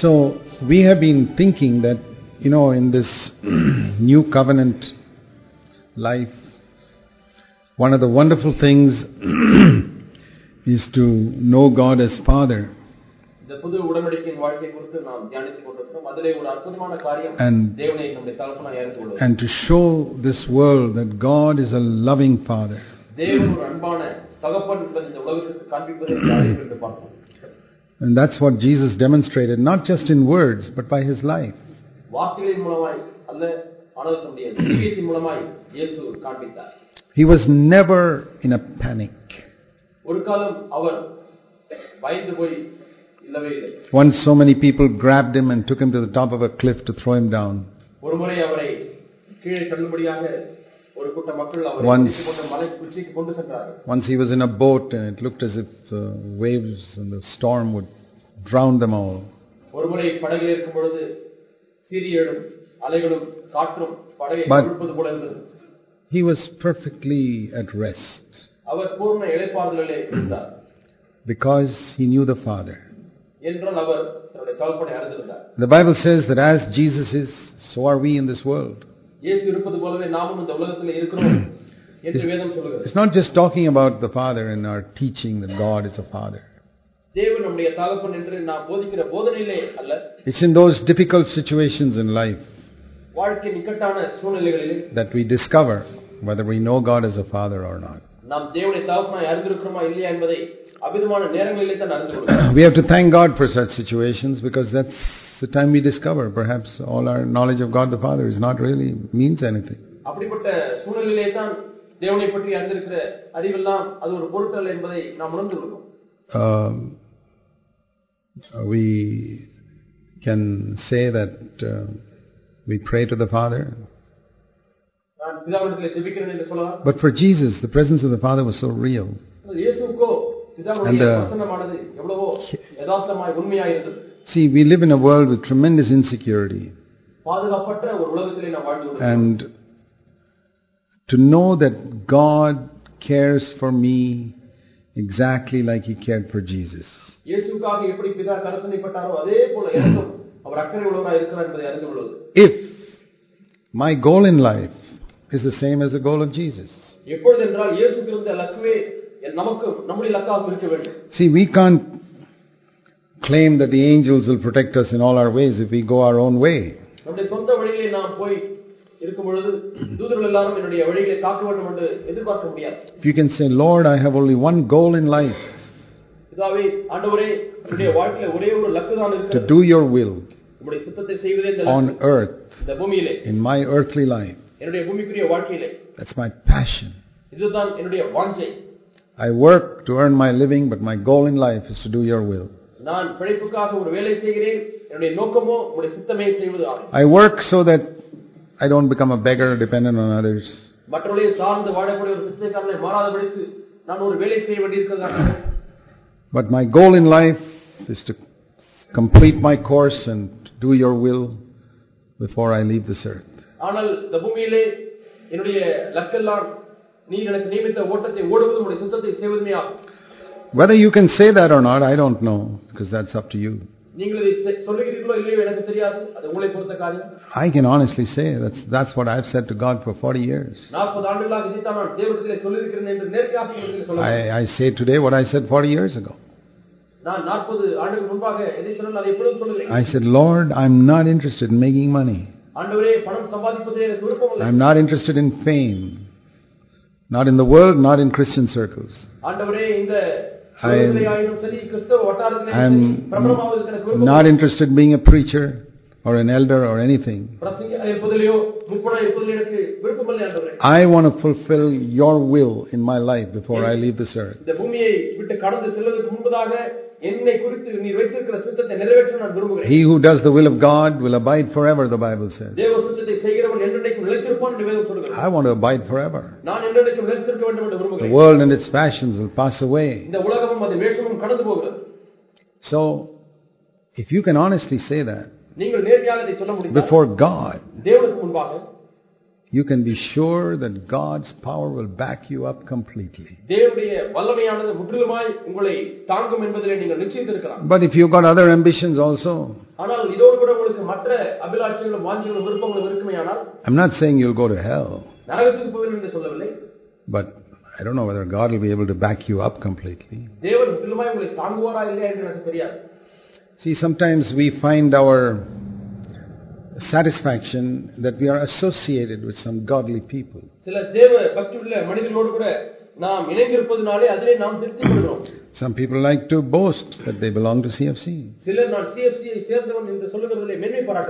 So we have been thinking that, you know, in this new covenant life, one of the wonderful things is to know God as Father. And, and to show this world that God is a loving Father. And that's what Jesus demonstrated, not just in words, but by his life. he was never in a panic. Once so many people grabbed him and took him to the top of a cliff to throw him down. Once, once he was in a boat and it looked as if the waves and the storm would drown them all. But he was perfectly at rest because he knew the Father. The Bible says that as Jesus is, so are we in this world. It's, it's not just talking about the Father in our teaching that God is a Father. தேவன் நம்முடைய தகப்பன் என்று நாம் போதிக்கிற போதனையிலே அல்ல It's in those difficult situations in life வாழ்க்கை நிக்கட்டான சூழ்நிலைகளிலே that we discover whether we know God as a Father or not. நாம் தேவனை தகப்பனாய் அறிந்திருக்கிறோமா இல்லையா என்பதை அபிதமான நேரங்களிலே தான் அறிந்து கொள்கிறோம் We have to thank God for such situations because that's the time we discover perhaps all our knowledge of God the Father is not really means anything. அப்படிப்பட்ட சூழ்நிலையிலே தான் தேவனை பற்றி அறிந்திருக்கிற அறிவெல்லாம் அது ஒரு பொருட்டல்ல என்பதை நாம் உணர்ந்து கொள்கிறோம் Um, uh, we can say that uh, we pray to the Father. But for Jesus, the presence of the Father was so real. Uh, See, we live in a world with tremendous insecurity. And to know that God cares for me exactly like He cared for Jesus. இயேசுக்காக எப்படி பிதா கரசனைப்பட்டாரோ அதே போல எனக்கும் அவர் அக்கறை உள்ளவராய் இருக்கிறார் என்பதை அறிந்து கொள்வது If my goal in life is the same as the goal of Jesus. எப்பொழுது என்றால் இயேசுக்கு இருந்த லக்குவே என் நமக்கு நம்முடைய லக்காக இருக்க வேண்டும் See, we can't claim that the angels will protect us in all our ways if we go our own way. நம்முடைய சொந்த வழியிலே நாம் போய் இருக்கும் பொழுது தூதர்கள் எல்லாரும் என்னுடைய வழியிலே காக்க வேண்டும் என்று எதிர்பார்க்க முடியாது If you can say, Lord, I have only one goal in life பிதாவே ஆண்டவரே என்னுடைய வாழ்க்கையில ஒரே ஒரு லக்கு தான் to இருக்கு do your will உங்களுடைய சித்தத்தை செய்வதே இந்த on லக்கு. earth, இந்த பூமியிலே in my earthly life, என்னுடைய பூமிக்குரிய வாழ்க்கையிலே that's my passion. இதுதான் என்னுடைய வாஞ்சை I work to earn my living, but my goal in life is to do your will. நான் பிழைப்புக்காக ஒரு வேலை செய்கிறேன் என்னுடைய நோக்கமோ உங்களுடைய சித்தமே செய்வது ஆகும் I work so that I don't become a beggar dependent on others. மற்றவர்களே சார்ந்து வாழக்கூடிய ஒரு பிச்சைக்காரனை மாறாதபடிக்கு நான் ஒரு வேலை செய்ய வேண்டியிருக்கிறதா But my goal in life is to complete my course and do your will before I leave this earth. ஆனால் இந்த பூமியிலே என்னுடைய லக்கெல்லாம் நீர் எனக்கு நியமித்த ஓட்டத்தை ஓடுவது உங்களுடைய சித்தத்தை செய்வதுமே ஆகும் Whether you can say that or not, I don't know, because that's up to you. நீங்கள் இதை செ- சொல்லுகிறீர்களோ இல்லையோ எனக்கு தெரியாது அது உங்களை பொறுத்த காரியம் I can honestly say that's, that's what I've said to God for 40 years. நாற்பது ஆண்டுகளாக இதைத்தான் நான் தேவனத்திலே சொல்லியிருக்கிறேன் என்று நேர்த்தியாக உங்களுக்கு சொல்ல I, I say today what I said 40 years ago. நான் நாற்பது ஆண்டுகள் முன்பாக எதை சொன்னால் அதை எப்பொழுதும் சொல்லுகிறேன் I said, Lord, I'm not interested in making money. ஆண்டவரே பணம் சம்பாதிப்பதே எனக்கு விருப்பம் இல்லை I'm not interested in fame. Not in the world, not in Christian circles. ஆண்டவரே இந்த I am, I'm not interested in being a preacher or an elder or anything. I want to fulfill your will in my life before I leave this earth. He who does the will of God will abide forever, the Bible says. I want to abide forever. The world and its passions will pass away. So, if you can honestly say that before God, you can be sure that God's power will back you up completely. But if you've got other ambitions also, I'm not saying you'll go to hell. But I don't know whether God will be able to back you up completely. See, sometimes we find our satisfaction that we are associated with some godly people. Some people like to boast that they belong to CFC.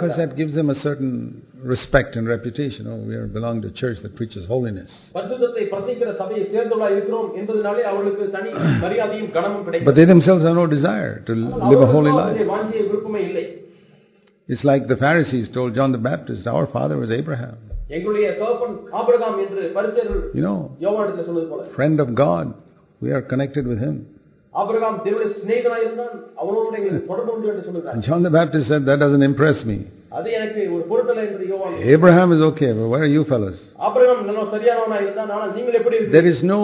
Because that gives them a certain respect and reputation. Oh, we belong to a church that preaches holiness. but they themselves have no desire to live a holy life. It's like the Pharisees told John the Baptist, Our father was Abraham. You know, friend of God, we are connected with him. John the Baptist said, That doesn't impress me. அது எனக்கு ஒரு பொருட்டல்ல என்று யோவான் Abraham is okay, but where are you fellows? Abraham நல்ல சரியானவனா இருந்தான் ஆனால் நீங்கள் எப்படி இருக்கீங்க? There is no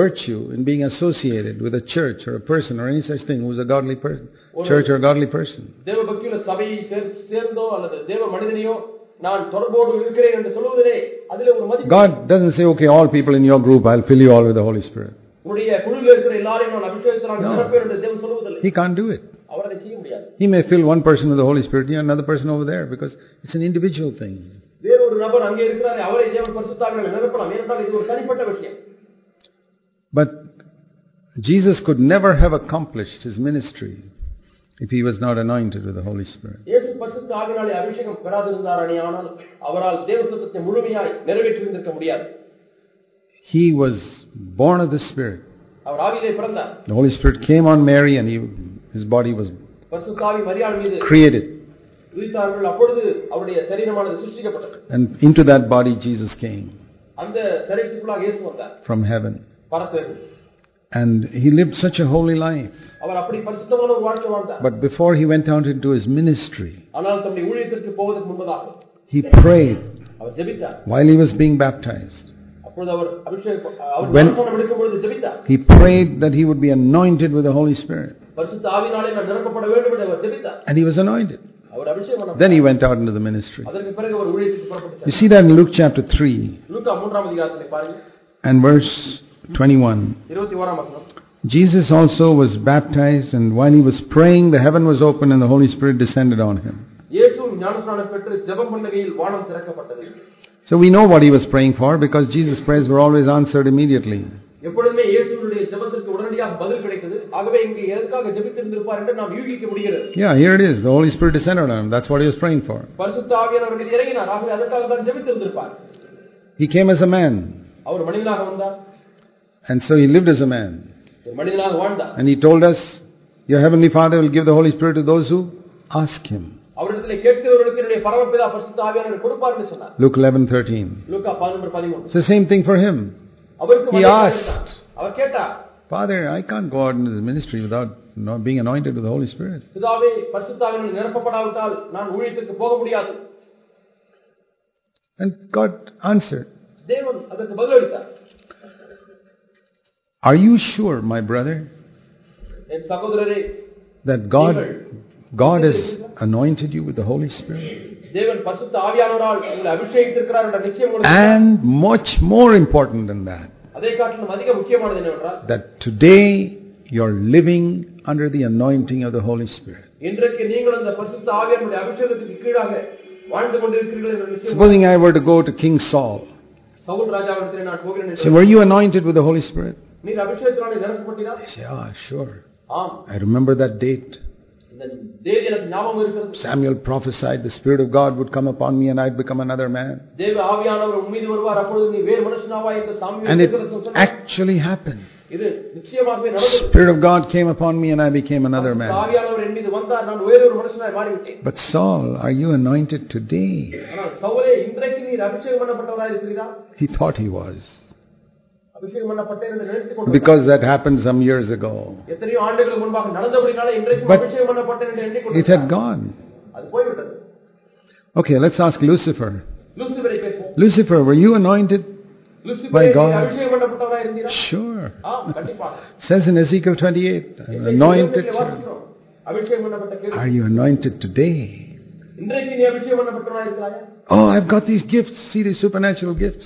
virtue in being associated with a church or a person or any such thing who's a godly person, church or a godly person. தேவ பக்தியுள்ள சபையை சேர்- சேர்ந்தோ அல்லது தேவ மனிதனையோ நான் தொடர்போடு இருக்கிறேன் என்று சொல்லுவதிலே அதிலே ஒரு மதிப்பு God doesn't say, okay, all people in your group, I'll fill you all with the Holy Spirit. உன்னுடைய குழுவில் இருக்கிற எல்லாரையும் நான் அபிஷேகத்தினால் நிரப்பேன் என்று தேவன் சொல்லுவதில்லை He can't do it. He may fill one person with the Holy Spirit, another person over there, because it's an individual thing. But Jesus could never have accomplished his ministry if he was not anointed with the Holy Spirit. He was born of the Spirit. The Holy Spirit came on Mary and he his body was created. And into that body Jesus came from heaven. And he lived such a holy life. But before he went out into his ministry, he prayed while he was being baptized. When he prayed that he would be anointed with the Holy Spirit. And he was anointed. Then he went out into the ministry. You see that in Luke chapter 3 and verse 21. Jesus also was baptized, and while he was praying, the heaven was opened and the Holy Spirit descended on him. So we know what he was praying for because Jesus' prayers were always answered immediately. எப்பொழுதுமே இயேசுவினுடைய ஜெபத்திற்கு உடனடியாக பதில் கிடைத்தது ஆகவே இங்கே எதற்காக ஜெபித்திருந்திருப்பார் என்று நாம் யூகிக்க முடிகிறது Yeah, here it is. The Holy Spirit descended on him. That's what he was praying for. பரிசுத்த ஆவியானவர் மீது இறங்கினார் ஆகவே அதற்காக தான் ஜெபித்திருந்திருப்பார் He came as a man, அவர் மனிதனாக வந்தார் and so he lived as a man. ஒரு மனிதனாக வாழ்ந்தார் And he told us, Your heavenly Father will give the Holy Spirit to those who ask him. அவரிடத்தில் கேட்கிறவர்களுக்கு என்னுடைய பரமபிதா பரிசுத்த ஆவியானவர் கொடுப்பார் என்று சொன்னார் Luke 11:13. லூக்கா பதினொன்று பதிமூணு It's the same thing for him. He asked, Father, I can't go out into this ministry without being anointed with the Holy Spirit. And God answered. Are you sure, my brother, that God, God has anointed you with the Holy Spirit? And much more important than that, that today you're living under the anointing of the Holy Spirit. Supposing I were to go to King Saul. say, were you anointed with the Holy Spirit? You say, ah, sure. I remember that date. Samuel prophesied the Spirit of God would come upon me and I'd become another man. And it actually happened. Spirit of God came upon me and I became another man. But Saul, are you anointed today? He thought he was because that happened some years ago. But it had gone. Okay, let's ask Lucifer. Lucifer, were you anointed by God? Sure. Says in Ezekiel 28, anointed. Are you anointed today? Oh, I've got these gifts. See these supernatural gifts.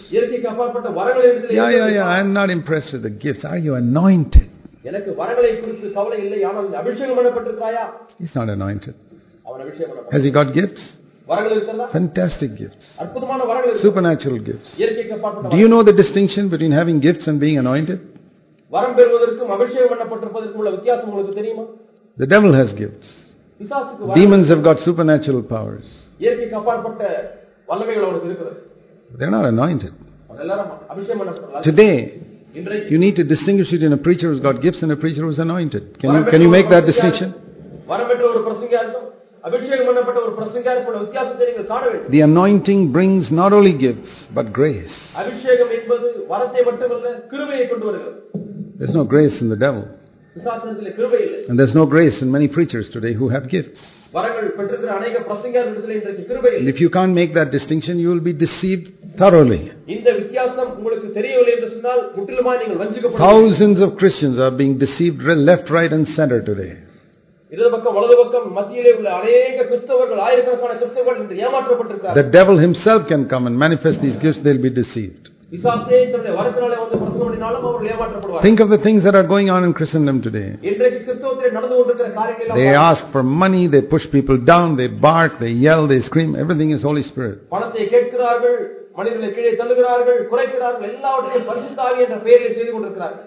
Yeah, yeah, yeah. I'm not impressed with the gifts. Are you anointed? He's not anointed. Has he got gifts? Fantastic gifts. Supernatural gifts. Do you know the distinction between having gifts and being anointed? The devil has gifts. Demons have got supernatural powers. They're not anointed. Today, you need to distinguish between a preacher who's got gifts and a preacher who's anointed. Can you, can you make that distinction? The anointing brings not only gifts but grace. There's no grace in the devil. And there's no grace in many preachers today who have gifts. If you can't make that distinction, you will be deceived thoroughly. Thousands of Christians are being deceived left, right, and center today. The devil himself can come and manifest these gifts, they'll be deceived. விசாசே தன்னுடைய வரத்தினாலே வந்து பிரசங்கம் பண்ணினாலும் அவர்கள் ஏமாற்றப்படுவார்கள் Think of the things that are going on in Christendom today. இன்றைக்கு கிறிஸ்தவத்திலே நடந்து கொண்டிருக்கிற காரியங்கள் They எல்லாம் ask for money, they push people down, they bark, they yell, they scream. Everything is Holy Spirit. பணத்தை கேட்கிறார்கள் மனிதர்களை கீழே தள்ளுகிறார்கள் குறைக்கிறார்கள் எல்லாவற்றையும் பரிசுத்தாவி என்ற பெயரில் செய்து கொண்டிருக்கிறார்கள்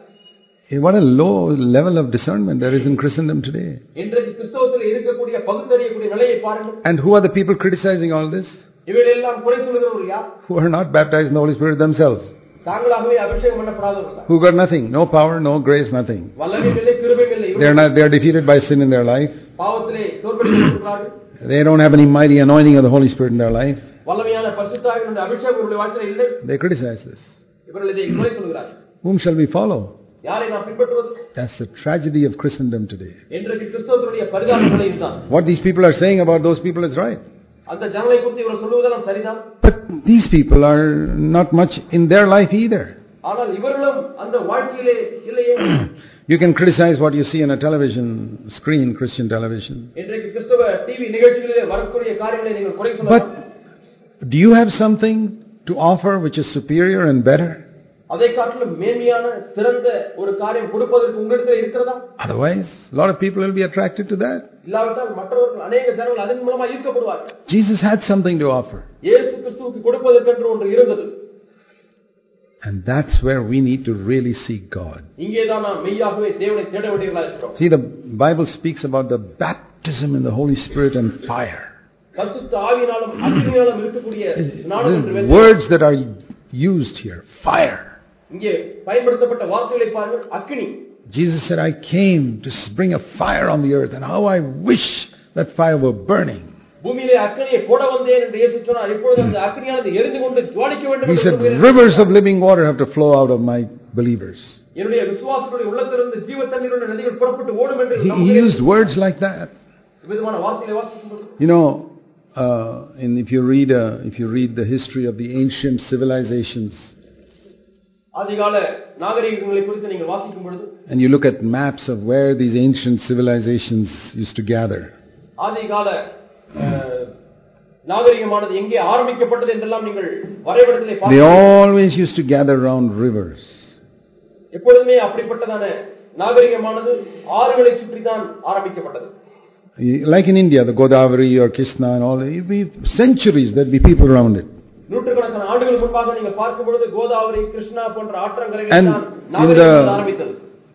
Hey, What a low level of discernment there is in Christendom today. இன்றைக்கு கிறிஸ்தவத்தில் இருக்கக்கூடிய பகுத்தறியக்கூடிய நிலையை பாருங்கள் And who are the people criticizing all this? இவைகள் எல்லாம் குறை சொல்லுகிறவர்கள் யார் Who are not baptized in the Holy Spirit themselves. தாங்களாகவே அபிஷேகம் பண்ணப்படாதவர்கள் தான். Who got nothing, no power, no grace, nothing. வல்லமையும் இல்லை கிருபையும் இல்லை They are இவர்கள் not, they are defeated by sin in their life. பாவத்திலே தோற்படுத்திருக்கிறார்கள் They don't have any mighty anointing of the Holy Spirit in their life. வல்லமையான பரிசுத்தாவினுடைய அபிஷேகம் இவருடைய வாழ்க்கையில் இல்லை They criticize this. இவர்கள் இதை குறை சொல்கிறார்கள் Whom shall we follow? யாரை நாம் பின்பற்றுவது That's the tragedy of Christendom today. இன்றைக்கு கிறிஸ்தவத்தினுடைய பரிதாப நிலை இதுதான் What these people are saying about those people is right. அந்த ஜனங்களை குறித்து இவர் சொல்லுவதெல்லாம் சரிதான் But these people are not much in their life either. ஆனால் இவர்களும் அந்த வாழ்க்கையிலே இல்லையே You can criticize what you see on a television screen, Christian television. இன்றைக்கு கிறிஸ்தவ டிவி நிகழ்ச்சிகளிலே வரக்கூடிய காரியங்களை நீங்கள் குறை சொல்லலாம் But do you have something to offer which is superior and better? அதை காட்டிலும் மேன்மையான சிறந்த ஒரு காரியம் கொடுப்பதற்கு உங்களிடத்தில் இருக்கிறதா Otherwise, a lot of people will be attracted to that. இல்லாவிட்டால் மற்றவர்கள் அநேக ஜனங்கள் அதன் மூலமா ஈர்க்கப்படுவார்கள் Jesus had something to offer. இயேசு கிறிஸ்துவுக்கு கொடுப்பதற்கென்று ஒன்று இருந்தது And that's where we need to really seek God. இங்கேதான் நாம் மெய்யாகவே தேவனை தேட வேண்டியவர்களா இருக்கிறோம் See, the Bible speaks about the baptism in the Holy Spirit and fire. பரிசுத்த ஆவியினாலும் அக்னியாலும் இருக்கக்கூடிய ஸ்நானம் என்று The வேதம் words that are used here fire. Jesus said, I came to bring a fire on the earth, and how I wish that fire were burning. Hmm. He said, Rivers of living water have to flow out of my believers. He, he used words like that. You know, uh, and if you read uh, if you read the history of the ancient civilizations, நாகரிகங்களை குறித்து நீங்கள் வாசிக்கும் பொழுது and you look at maps of where these ancient civilizations used to gather, ஆதிகால அஹ், நாகரிகமானது எங்கே ஆரம்பிக்கப்பட்டது என்றெல்லாம் நீங்கள் வரைபடத்திலே they பார்க்க always used to gather around rivers. எப்பொழுதுமே அப்படிப்பட்டதான நாகரிகமானது ஆறுகளை சுற்றி தான் ஆரம்பிக்கப்பட்டது Like in India, the Godavari or Krishna and all, it be centuries there'd be people around it. And in the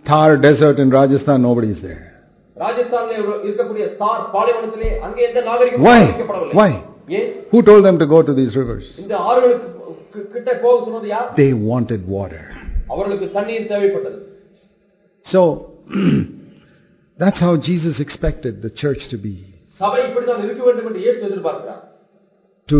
Thar desert in Rajasthan, nobody is there. Why? Why? Who told them to go to these rivers? They wanted water. So, that's how Jesus expected the church to be. To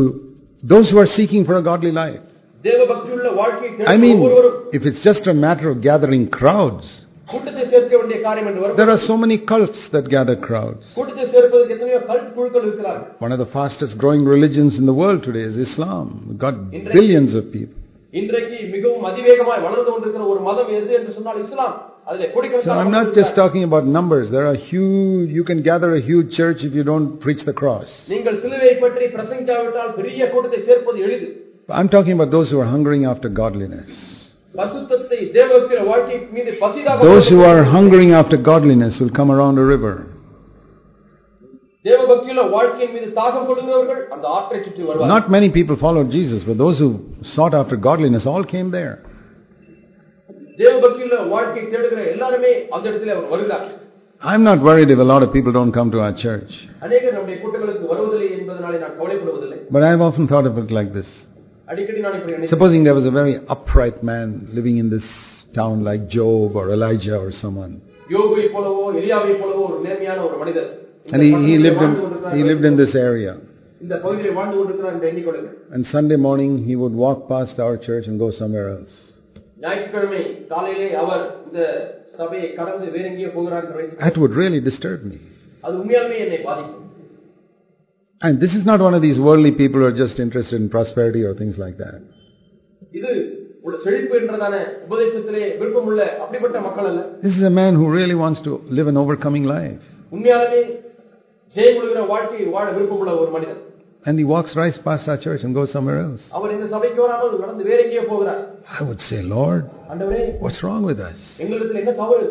those who are seeking for a godly life. தேவ பக்தியுள்ள வாழ்க்கையை I தேடும் mean, ஒவ்வொருவரும் if it's just a matter of gathering crowds, கூட்டத்தை சேர்க்க வேண்டிய காரியம் என்று வரும் There are so many cults that gather crowds. கூட்டத்தை சேர்ப்பதற்கு எத்தனையோ கல்ட் குழுக்கள் இருக்கிறார்கள் One of the fastest growing religions in the world today is Islam. We've got billions of people. இன்றைக்கு மிகவும் அதிவேகமாய் வளர்ந்து கொண்டிருக்கிற ஒரு மதம் எது என்று சொன்னால் இஸ்லாம் அதிலே So I'm not just talking about numbers. There are huge, you can gather a huge church if you don't preach the cross. I'm talking about those who are hungering after godliness. Those who are hungering after godliness will come around a river. Not many people followed Jesus, but those who sought after godliness all came there. தேவபக்தியுள்ள வாழ்க்கை தேடுகிற எல்லாருமே அந்த இடத்துல அவர் வருகிறார் I'm not worried if a lot of people don't come to our church. அநேகர் நம்முடைய கூட்டங்களுக்கு வருவதில்லை என்பதனாலே நான் கவலைப்படுவதில்லை But I've often thought of it like this. அடிக்கடி நான் இப்படி நினைக்கிறேன். Supposing there was a very upright man living in this town like Job or Elijah or someone. யோபுவை போலவோ எலியாவை போலவோ ஒரு நேர்மையான ஒரு மனிதர் இந்த And he, he, பட்டணத்திலே lived வாழ்ந்து in, கொண்டிருக்கிறார் he lived in this area. இந்த பகுதியில் வாழ்ந்து கொண்டிருக்கிறார் என்று எண்ணிக்கொள்ளுங்கள் And Sunday morning he would walk past our church and go somewhere else. That would really disturb me. And this is not one of these worldly people who are just interested in prosperity or things like that. This is a man who really wants to live an overcoming life உண்மையாலுமே ஜெயம் கொள்கிற வாழ்க்கையை வாழ விருப்பமுள்ள ஒரு மனிதர் And he walks right past our church and goes somewhere else. அவர் இந்த சபைக்கு வராமல் நடந்து வேற எங்கேயோ போகிறார் I would say, Lord, ஆண்டவரே what's wrong with us? எங்களிடத்தில் என்ன தவறு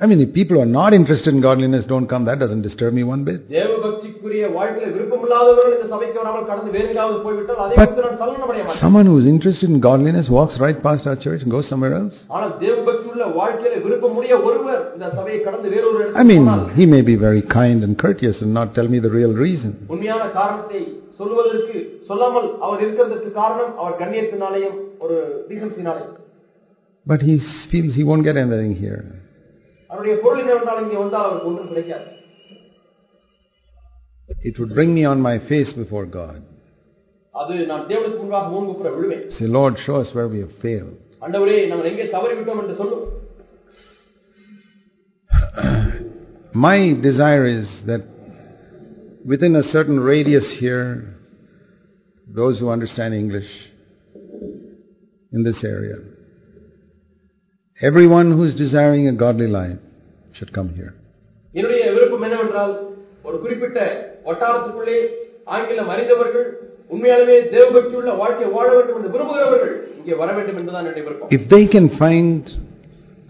I mean, if people who are not interested in godliness don't come, that doesn't disturb me one bit. தேவ பக்திக்குரிய வாழ்க்கையில விருப்பமில்லாதவர்கள் இந்த சபைக்கு வராமல் கடந்து வேறு எங்காவது போய்விட்டால் அதை But- குறித்து நான் சலனமடைய மாட்டேன் Someone who is interested in godliness walks right past our church and goes somewhere else. ஆனால் தேவ பக்தி உள்ள வாழ்க்கையில விருப்பமுடைய ஒருவர் இந்த சபையை கடந்து வேறொரு I இடத்துக்கு mean, போனால் he may be very kind and courteous and not tell me the real reason. உண்மையான காரணத்தை சொல்வதற்கு சொல்லாமல் அவர் இருக்கிறதற்கு காரணம் அவர் கண்ணியத்தினாலேயும் ஒரு டீசன்சினாலேயும் But he feels he won't get anything here. அவருடைய பொருள் என்னவென்றால் இங்கே வந்தால் அவருக்கு ஒன்றும் கிடைக்காது It would bring me on my face before God. அது நான் தேவனுக்கு முன்பாக மூங்குப்புற விழுவேன் Say, Lord, show us where we have failed. ஆண்டவரே நாங்கள் எங்கே தவறி விட்டோம் என்று சொல்லும் My desire is that within a certain radius here, those who understand English in this area, everyone who is desiring a godly life should come here. என்னுடைய விருப்பம் என்னவென்றால் ஒரு குறிப்பிட்ட வட்டாரத்துக்குள்ளே ஆங்கிலம் அறிந்தவர்கள் உண்மையாலுமே தேவபக்தி உள்ள வாழ்க்கை வாழ வேண்டும் என்று விரும்புகிறவர்கள் இங்கே வர வேண்டும் என்பதுதான் என்னுடைய விருப்பம் If they can find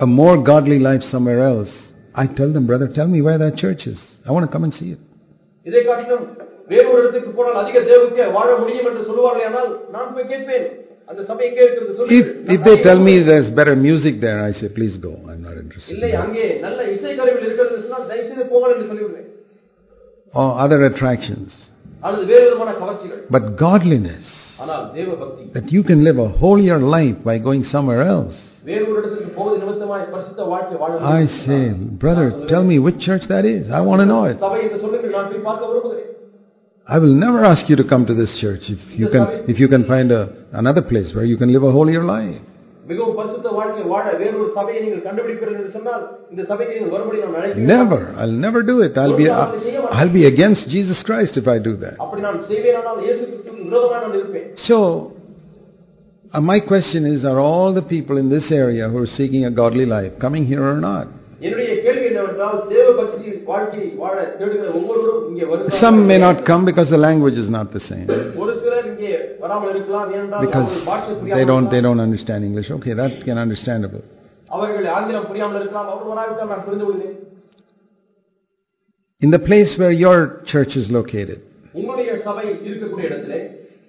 a more godly life somewhere else, I tell them, brother, tell me where that church is. I want to come and see it. இதை காட்டிலும் வேறொரு இடத்துக்கு போனால் அதிக தேவக்க வாழ முடியும் என்று சொல்லுவார்கள் ஆனால் நான் போய் கேட்பேன் if, if they tell me there's better music there, I say, please go, I'm not interested. Or other attractions. But godliness, that you can live a holier life by going somewhere else. I say, brother, tell me which church that is. I want to know it. I will never ask you to come to this church if you can, if you can find a, another place where you can live a holier life. மிகவும் பரிசுத்த வாழ்க்கை வாழ வேறொரு சபையை நீங்கள் கண்டுபிடிப்பீர்கள் என்று சொன்னால் இந்த சபைக்கு நீங்கள் மறுபடி நான் அழைக்கிறேன் Never. I'll never do it. I'll be, I'll be against Jesus Christ if I do that. அப்படி நான் செய்வேனானால் இயேசு கிறிஸ்துவுக்கு விரோதமாக நான் இருப்பேன் So, uh, my question is, are all the people in this area who are seeking a godly life coming here or not? Some may not come because the language is not the same. Because they don't, they don't understand English. Okay, that can understandable. In the place where your church is located,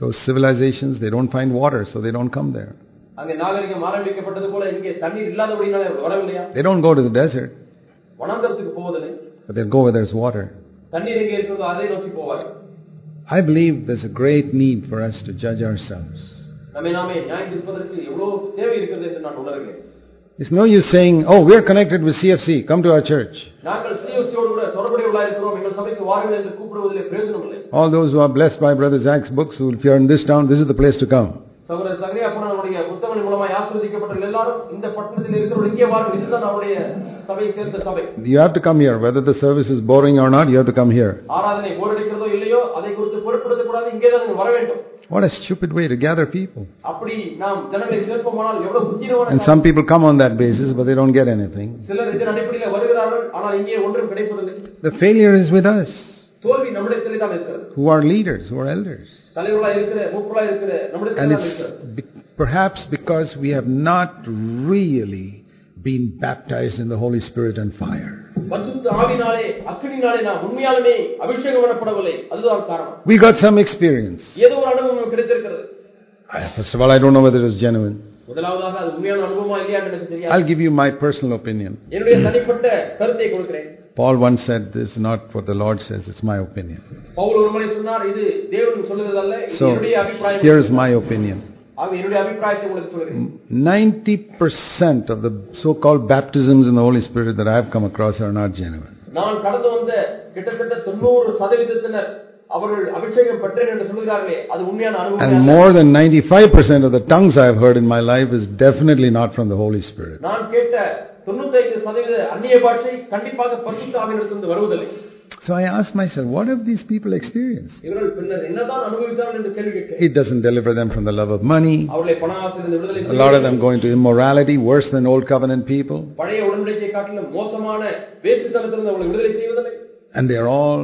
those civilizations, they don't find water, so they don't come there? அங்கே நாகரிகம் ஆரம்பிக்கப்பட்டது போல இங்கே தண்ணீர் இல்லாதபடினாலே அவர்கள் வரவில்லையா They don't go to the desert. வனாந்தரத்துக்கு போவதில்லை but they'll go where there's water. தண்ணீர் எங்கே இருக்கிறதோ அதை நோக்கி போவார் I believe there's a great need for us to judge ourselves. நம்மை நாமே நியாயம் இருப்பதற்கு எவ்வளவு தேவை இருக்கிறது என்று நான் உணர்கிறேன் It's no use saying, oh, we are connected with CFC, come to our church. All those who are blessed by Brother Zac's books who will in this town, this is the place to come. சகோதர சகரியா புனனுடைய புத்தகங்கள் மூலமாய் ஆசிர்வதிக்கப்பட்ட எல்லாரும் இந்த பட்டணத்தில் இருக்கிறவர்கள் இங்கே வாருங்கள் இதுதான் அவருடைய சபையை சேர்ந்த சபை You have to come here. Whether the service is boring or not, you have to come here. ஆராதனை போரடிக்கிறதோ இல்லையோ அதை குறித்து பொருட்படுத்தக் கூடாது இங்கே தான் நீங்கள் வர வேண்டும் What a stupid way to gather people. அப்படி நாம் ஜனங்களை சேர்ப்போமானால் எவ்வளவு புத்திரமான And some people come on that basis, but they don't get anything. சிலர் இதன் அடிப்படையில் வருகிறார்கள் ஆனால் இங்கே ஒன்றும் கிடைப்பதில்லை The failure is with us, தோல்வி நம்மிடத்திலே தான் இருக்கிறது who are leaders, who are elders. தலைவர்களாக இருக்கிற மூப்பர்களாக இருக்கிற நம்மிடத்திலே And தான் it's இருக்கிறது be- perhaps because we have not really been baptized in the Holy Spirit and fire. பரிசுத்த ஆவினாலே அக்கினினாலே நாம் உண்மையாலுமே அபிஷேகம் பண்ணப்படவில்லை அதுதான் காரணம் We got some experience. ஏதோ ஒரு அனுபவம் நமக்கு கிடைத்திருக்கிறது I- First of all, I don't know whether it was genuine. முதலாவதாக அது உண்மையான அனுபவமா இல்லையா எனக்கு தெரியாது I'll give you my personal opinion. என்னுடைய தனிப்பட்ட கருத்தை கொடுக்கிறேன் Paul once said, This is not what the Lord says, it's my opinion. Pavul ஒரு முறை சொன்னார் இது தேவன் சொல்லுகிறதல்ல இது So, என்னுடைய அபிப்பிராயம் here's my opinion. ஆக என்னுடைய அபிப்பிராயத்தை உங்களுக்கு சொல்கிறேன் 90% of the so called baptisms in the Holy Spirit that I've come across are not genuine. நான் கடந்து வந்த கிட்டத்தட்ட தொண்ணூறு சதவீதத்தினர் and more than 95% of the tongues I have heard in my life is definitely not from the Holy Spirit. So I ask myself, what have these people experienced? It doesn't deliver them from the love of money. A lot of them go into immorality, worse than old covenant people. And they are all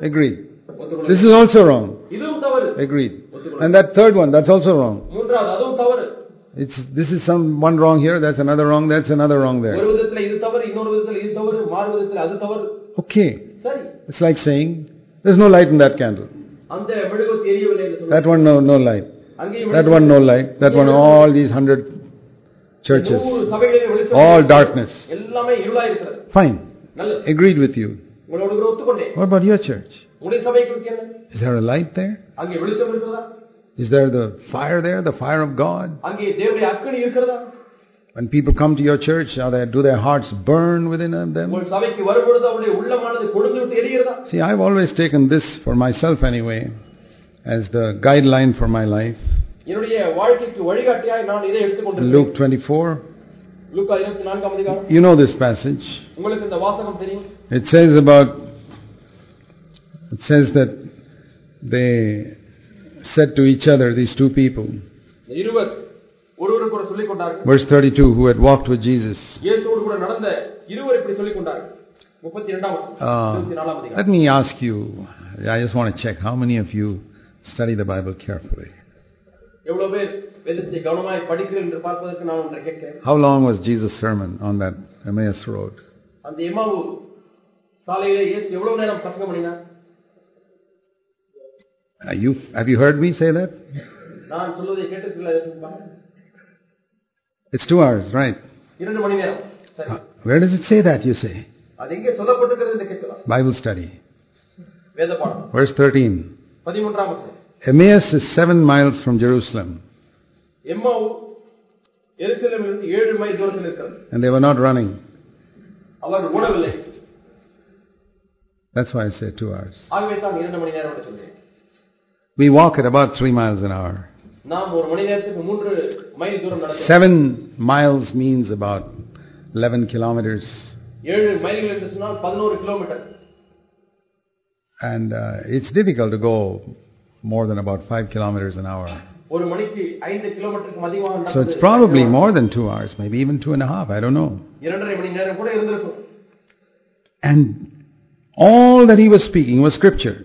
Agreed. This is also wrong. Agreed. And that third one, that's also wrong. It's, this is some one wrong here, that's another wrong, that's another wrong there. Okay. Sorry. It's like saying, there's no light in that candle. That one, no, no light. That one, no light. That one, all these hundred churches, all darkness. Fine. Agreed with you. What about your church? Is there a light there? Is there the fire there, the fire of God? When people come to your church, they, do their hearts burn within them? See, I've always taken this for myself anyway as the guideline for my life. Luke 24 you know this passage. It says about, it says that they said to each other, these two people, verse 32, who had walked with Jesus. Uh, let me ask you, I just want to check how many of you study the Bible carefully? எவ்வளவு பேர் வேதத்தை கவனமாய் படிக்கிறீர்கள் என்று பார்ப்பதற்கு நான் ஒன்றை கேட்கிறேன் How long was Jesus' sermon on that Emmaus road? அந்த எமாவு சாலையிலே இயேசு எவ்வளவு நேரம் பிரசங்கம் பண்ணினார் Uh, you, have you heard me say that? நான் சொல்வதை கேட்டிருக்கீங்களா It's two hours, right? இரண்டு மணி நேரம் சரி Uh, Where does it say that, you say? அது எங்கே சொல்லப்பட்டிருக்கிறது என்று கேட்கலாம் Bible study. வேத பாடம் Verse 13. பதிமூன்றாம் வசனம். Emmaus is seven miles from Jerusalem, And they were not running. That's why I say two hours. We walk at about three miles an hour. Seven miles means about 11 kilometers. And uh, it's difficult to go more than about 5 kilometers an hour. So it's probably more than two hours, maybe even two and a half, I don't know. And all that he was speaking was scripture.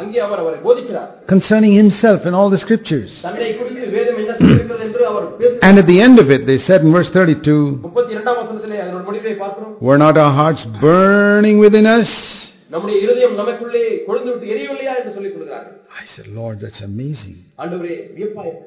அங்கே அவர் அவரை போதிக்கிறார் concerning himself and all the scriptures. தன்னை குறித்து வேதம் என்ன சொல்லியிருக்கிறது என்று அவர் பேசுகிறார் And at the end of it, they said in verse 32, முப்பத்தி இரண்டாம் வசனத்திலே அதனோட முடிவை பார்க்கிறோம் Were not our hearts burning within us? நம்முடைய இருதயம் நமக்குள்ளே கொழுந்து விட்டு எரியவில்லையா என்று சொல்லிக் கொள்கிறார்கள் I said, Lord, that's amazing. ஆண்டவரே வியப்பா இருக்கு.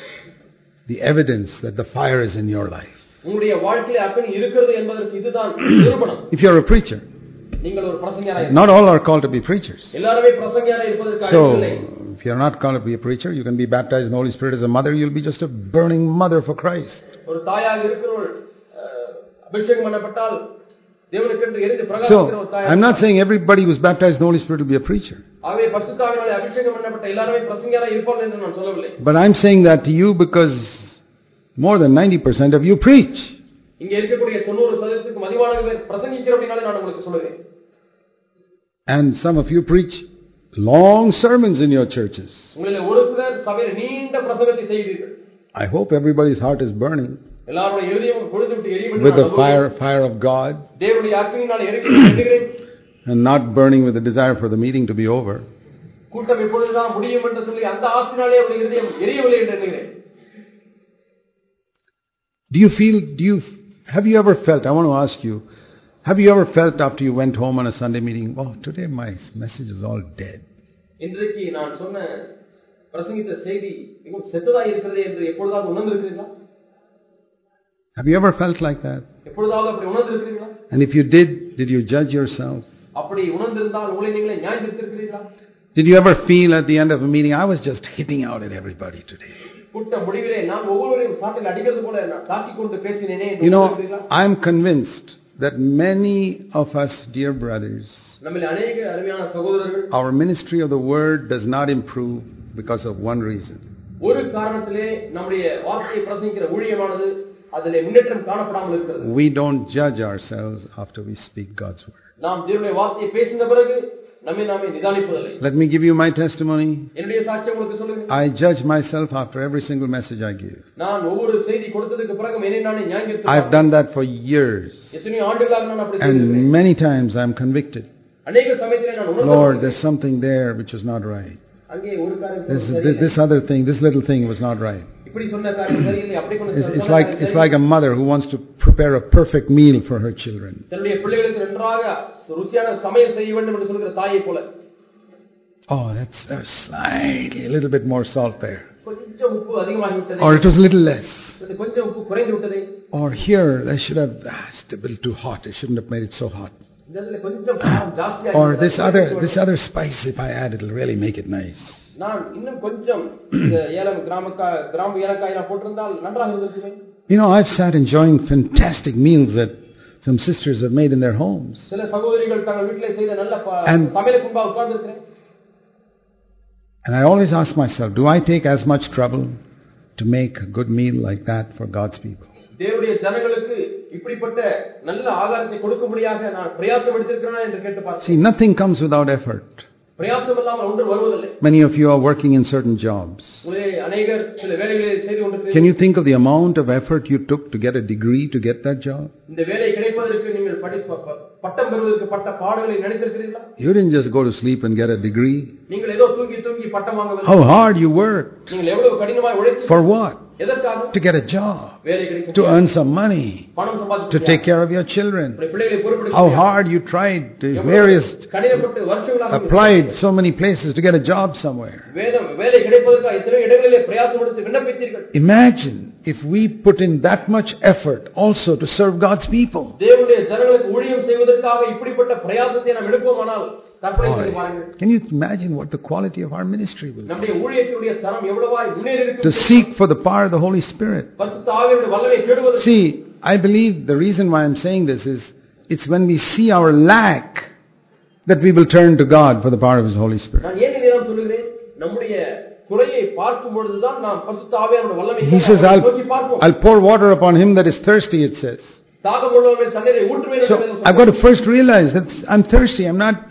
the evidence that the fire is in your life. உங்களுடைய வாழ்க்கையில அக்கினி இருக்கிறது என்பதற்கு இதுதான் நிரூபணம் If you're a preacher, நீங்கள் ஒரு பிரசங்கியாராய் not all are called to be preachers. எல்லாருமே பிரசங்கியாராய் இருப்பதற்கு So, அழைப்பில்லை if you're not called to be a preacher, you can be baptized in the Holy Spirit as a mother, you'll be just a burning mother for Christ. ஒரு தாயாக இருக்கிறவள் அஹ், அபிஷேகம் பண்ணப்பட்டால் தேவனுக்கென்று எரிந்து So, பிரகாசிக்கிற ஒரு தாயாக I'm not saying everybody who's baptized in the Holy Spirit will be a preacher. But I'm saying that to you because more than 90% of you preach. And some of you preach long sermons in your churches. I hope everybody's heart is burning with the fire, fire of God தேவனுடைய அக்கினினால் எரியும் எண்ணுகிறேன் and not burning with the desire for the meeting to be over. கூட்டம் எப்பொழுதுதான் முடியும் என்று சொல்லி அந்த ஆசினாலே அவருடைய இருதயம் எரியவில்லை என்று எண்ணுகிறேன் Do you feel, do you, have you ever felt, I want to ask you, have you ever felt after you went home on a Sunday meeting, oh, today my message is all dead? இன்றைக்கு நான் சொன்ன பிரசங்கித்த செய்தி மிகவும் செத்ததா இருக்கிறது என்று எப்பொழுதாவது உணர்ந்திருக்கிறீர்களா Have you ever felt like that? எப்பொழுதாவது அப்படி உணர்ந்திருக்கிறீர்களா And if you did, did you judge yourself? அப்படி உணர்ந்திருந்தால் உங்களை நீங்களே நியாயத்திருக்கிறீர்களா Did you ever feel at the end of a meeting, I was just hitting out at everybody today? கூட்ட முடிவிலே நான் ஒவ்வொருவரையும் சாட்டில் அடிக்கிறது போல நான் தாக்கிக் கொண்டு பேசினேனே என்று You know, உணர்ந்திருக்கிறீர்களா? I'm convinced that many of us, dear brothers, நம்மில் அநேக அருமையான சகோதரர்கள் our ministry of the word does not improve because of one reason. ஒரு காரணத்திலே நம்முடைய வார்த்தையை பிரசங்கிக்கிற ஊழியமானது அதிலே முன்னேற்றம் காணப்படாமல் இருக்கிறது We don't judge ourselves after we speak God's word. நாம் தேவனுடைய வார்த்தையை பேசின பிறகு நம்மை நாமே நிதானிப்பதில்லை Let me give you my testimony. என்னுடைய சாட்சியம் உங்களுக்கு சொல்லுங்க I judge myself after every single message I give. நான் ஒவ்வொரு செய்தி கொடுத்ததுக்கு பிறகு என்னை நானே I've நியாயத்திற்கு done that for years. எத்தனையோ ஆண்டுகளாக நான் அப்படி செய்திருக்கிறேன் And many times I'm convicted. அநேக சமயத்திலே நான் Lord, உணர்ந்து there's something there which is not right. அங்கே ஒரு காரியம் This, சரியில்லை. this, this other thing, this little thing was not right. It's, it's, like, it's like a mother who wants to prepare a perfect meal for her children. Oh, that's, slightly, a little bit more salt there. Or it was a little less. Or here, they should have, asked it's a little too hot. It shouldn't have made it so hot. or this other, this other spice, if I add, it'll really make it nice. நான் இன்னும் கொஞ்சம் இந்த ஏலம் கிராமக்கா கிராம்பு ஏலக்காய் நான் போட்டிருந்தால் நன்றாக இருந்திருக்குமே You know, I've sat enjoying fantastic meals that some sisters have made in their homes. சில சகோதரிகள் தங்கள் வீட்டிலே செய்த நல்ல ப- And- சமையலுக்கு முன்பா உட்கார்ந்து இருக்கிறேன் And I always ask myself, do I take as much trouble to make a good meal like that for God's people? தேவனுடைய ஜனங்களுக்கு இப்படிப்பட்ட நல்ல ஆகாரத்தை கொடுக்கும்படியாக நான் பிரயாசம் எடுத்திருக்கிறேனா என்று கேட்டு பார்த்தேன் See, nothing comes without effort. பிரயாசம் இல்லாமல் ஒன்று வருவதில்லை Many of you are working in certain jobs. உங்களே அநேகர் சில வேலைகளை செய்து Can கொண்டிருக்கிறீர்கள் you think of the amount of effort you took to get a degree to get that job? இந்த வேலை கிடைப்பதற்கு நீங்கள் படி ப- ப- பட்டம் பெறுவதற்கு பட்ட பாடுகளை நினைத்திருக்கிறீர்களா You didn't just go to sleep and get a degree. நீங்கள் ஏதோ தூங்கி தூங்கி பட்டம் வாங்கவில்லை How hard you worked. நீங்கள் எவ்வளவு கடினமாய் உழைத்து For what? to get a job, to earn some money, to take care of your children. How hard you tried, to various, applied so many places to get a job somewhere. Imagine if we put in that much effort also to serve God's people. Can you imagine what the quality of our ministry will be? To seek for the power of the Holy Spirit. See, I believe the reason why I'm saying this is it's when we see our lack that we will turn to God for the power of His Holy Spirit. He says, I'll, I'll pour water upon him that is thirsty, it says. So I've got to first realize that I'm thirsty. I'm not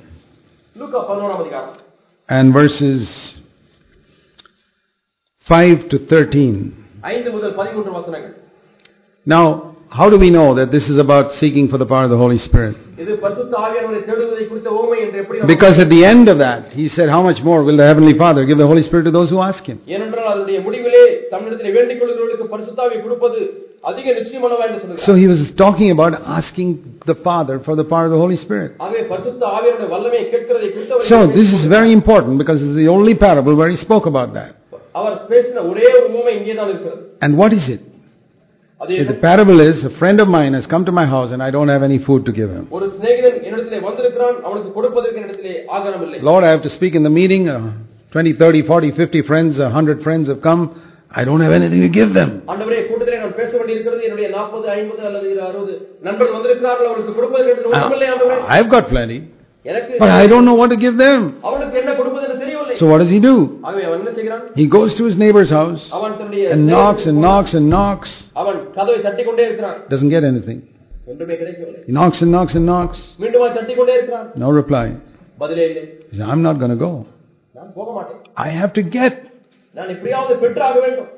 And verses 5 to 13. Now, how do we know that this is about seeking for the power of the Holy Spirit? Because at the end of that, he said, How much more will the Heavenly Father give the Holy Spirit to those who ask Him? So he was talking about asking the Father for the power of the Holy Spirit. So this is very important because it's the only parable where he spoke about that. And what is it? The parable is a friend of mine has come to my house and I don't have any food to give him. Lord, I have to speak in the meeting. Uh, 20, 30, 40, 50 friends, 100 friends have come. I don't have anything to give them. I, I've got plenty. But I don't know what to give them. So what does he do? He goes to his neighbor's house and knocks and knocks and knocks. Doesn't get anything. He knocks and knocks and knocks. No reply. He says, I'm not going to go. I have to get. நான் எப்படியாவது பெற்றாக வேண்டும்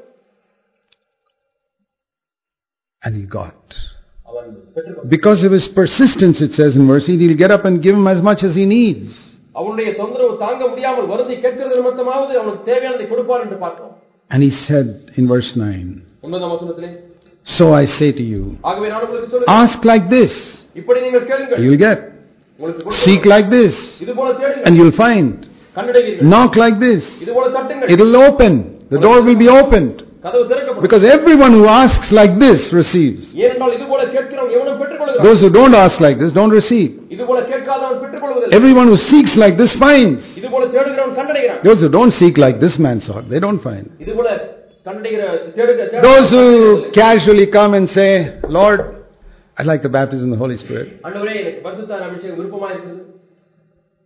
And he got. அவன் பெற்றுக்கொண்டான் Because of his persistence, it says in verse 8, he'll get up and give him as much as he needs. அவனுடைய தொந்தரவு தாங்க முடியாமல் வருந்தி கேட்கிறது நிமித்தமாவது அவனுக்கு தேவையானதை கொடுப்பார் என்று பார்க்கிறோம் And he said in verse 9, ஒன்பதாம் வசனத்திலே So I say to you, ஆகவே நான் உங்களுக்கு சொல்லுகிறேன் ask like this, இப்படி நீங்கள் கேளுங்கள் you'll get. உங்களுக்கு Seek கொடுக்கப்படும். like this, இது போல தேடுங்கள் and you'll find. Knock like this. It will open. The door will be opened. Because everyone who asks like this receives. Those who don't ask like this don't receive. Everyone who seeks like this finds. Those who don't seek like this man sought, they don't find. Those who casually come and say, Lord, I'd like the baptism of the Holy Spirit.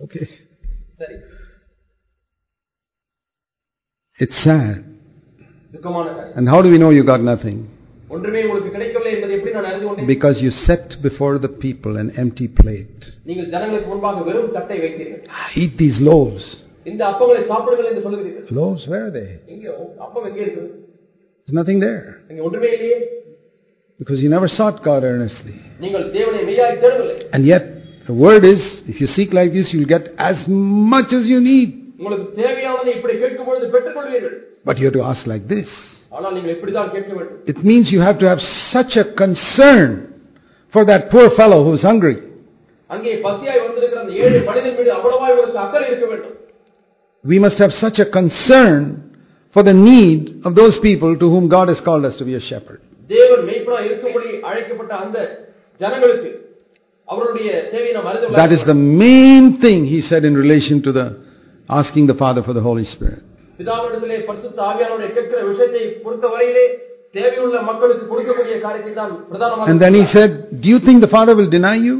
Okay. சரி It's sad. துக்கமான காரியம் And how do we know you got nothing? ஒன்றுமே உங்களுக்கு கிடைக்கவில்லை என்பதை எப்படி நான் அறிந்து கொண்டேன் Because you set before the people an empty plate. நீங்கள் ஜனங்களுக்கு முன்பாக வெறும் தட்டை வைத்தீர்கள் Eat these loaves. இந்த அப்பங்களை சாப்பிடுங்கள் என்று சொல்லுகிறீர்கள் Loaves, where are they? எங்கே அப்பம் எங்கே இருக்குது There's nothing there. இங்க ஒன்றுமே இல்லையே Because you never sought God earnestly. நீங்கள் தேவனை மெய்யாய் தேடவில்லை And yet, the word is, if you seek like this, you'll get as much as you need. உங்களுக்கு தேவையானதை இப்படி கேட்கும் பொழுது பெற்றுக்கொள்வீர்கள் But you have to ask like this. ஆனால் நீங்கள் இப்படிதான் கேட்க வேண்டும் It means you have to have such a concern for that poor fellow who's hungry. அங்கே பசியாய் வந்திருக்கிற அந்த ஏழை மனிதன் மீது அவ்வளவாய் உங்களுக்கு அக்கறை இருக்க வேண்டும் We must have such a concern for the need of those people to whom God has called us to be a shepherd. தேவன் மெய்ப்பனா இருக்கும்படி அழைக்கப்பட்ட அந்த ஜனங்களுக்கு That is the main thing he said in relation to the asking the Father for the Holy Spirit. பிதாவிடத்திலே பரிசுத்த ஆவியானவரை கேட்கிற விஷயத்தை பொறுத்த வரையிலே தேவையுள்ள மக்களுக்கு கொடுக்கக்கூடிய காரியத்தை தான் பிரதானமாக And then he said, Do you think the Father will deny you?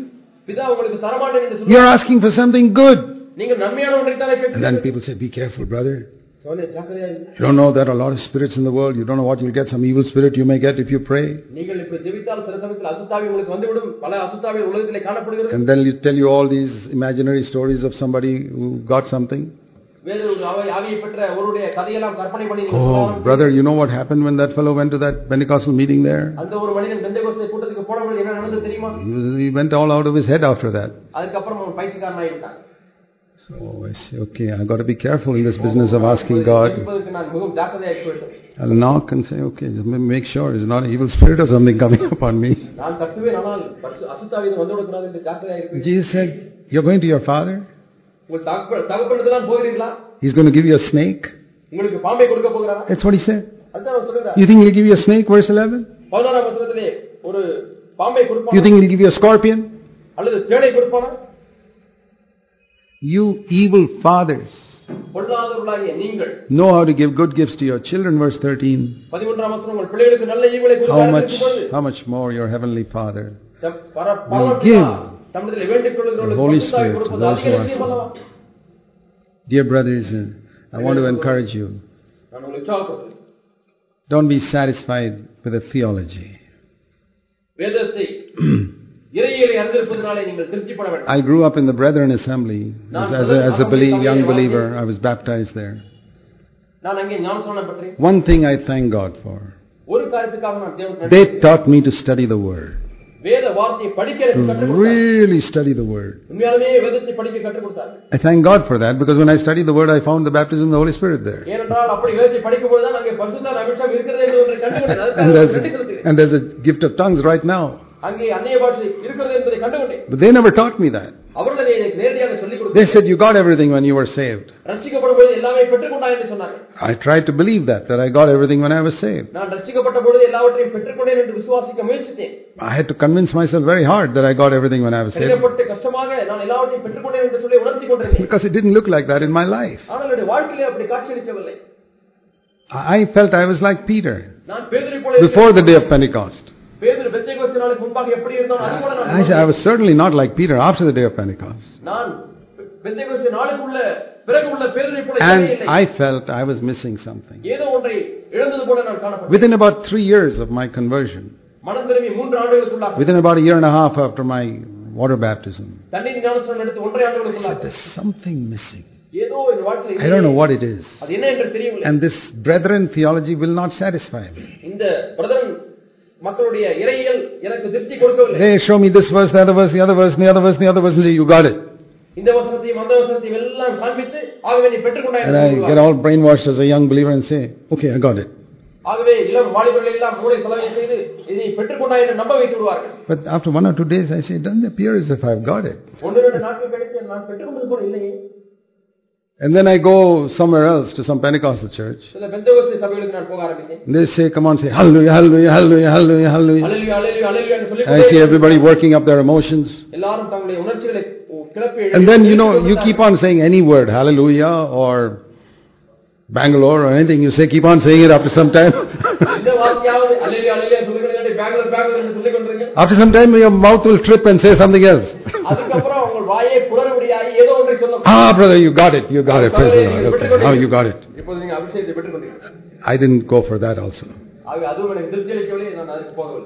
பிதா உங்களுக்கு தரமாட்டேன் என்று You're சொல்லி asking for something good. நீங்கள் நன்மையான ஒன்றை தானே And கேட்கிறீர்கள் then people say, Be careful, brother. You don't know there are a lot of spirits in the world. You don't know what you'll get. Some evil spirit you may get if you pray. And then you tell you all these imaginary stories of somebody who got something. Oh, brother, you know what happened when that fellow went to that Pentecostal meeting there? He, he went all out of his head after that. So I say, okay, I've got to be careful in this business of asking God. I'll knock and say, okay, just make sure it's not an evil spirit or something coming upon me. Jesus said, You're going to your father? He's going to give you a snake? That's what he said. You think he'll give you a snake, verse 11? You think he'll give you a scorpion? You evil fathers know how to give good gifts to your children verse 13 how much how much more your heavenly father will give the holy spirit to those who are saved. dear brothers uh, i want to encourage you. don't be satisfied with a theology. I grew up in the Brethren Assembly as, as, a, as a young believer. I was baptized there. One thing I thank God for. They taught me to study the Word. To really study the Word. I thank God for that because when I studied the Word, I found the baptism of the Holy Spirit there. and, there's and there's a gift of tongues right now. But they never taught me that. They said you got everything when you were saved. I tried to believe that, that I got everything when I was saved. I had to convince myself very hard that I got everything when I was saved. Because it didn't look like that in my life. I felt I was like Peter before the day of Pentecost. I, I was certainly not like Peter after the day of Pentecost. And I felt I was missing something. Within about three years of my conversion, within about a year and a half after my water baptism, I said, There's something missing. I don't know what it is. And this brethren theology will not satisfy me. இந்த brethren மக்களுடைய இறையியல் எனக்கு திருப்தி கொடுக்கவில்லை They show me this verse, the other verse, the other verse, the other verse, the other verse, and say, You got it. இந்த வசனத்தையும் அந்த வசனத்தையும் எல்லாம் காண்பித்து ஆகவே நீ பெற்றுக்கொண்டாய் And என்று I get சொல்லுவார். all brainwashed as a young believer and say, Okay, I got it. ஆகவே இளம் வாலிபர்கள் எல்லாம் மூளை செலவை செய்து இதை பெற்றுக்கொண்டாய் என்று நம்ப வைத்து விடுவார்கள் But after one or two days, I say, It doesn't appear as if I've got it. ஒன்று ரெண்டு நாட்கள் கழித்து நான் பெற்றுக்கொண்டது போல இல்லையே and then I go somewhere else to some Pentecostal church. They say, come on, say hallelujah, hallelujah, hallelujah, hallelujah, hallelujah. I see everybody working up their emotions. And then, you know, you keep on saying any word, hallelujah or Bangalore or anything, you say, keep on saying it after some time. after some time, your mouth will trip and say something else. Ah, brother, you got it. You got it. Praise the Lord. Okay. Now you got it. I didn't go for that also.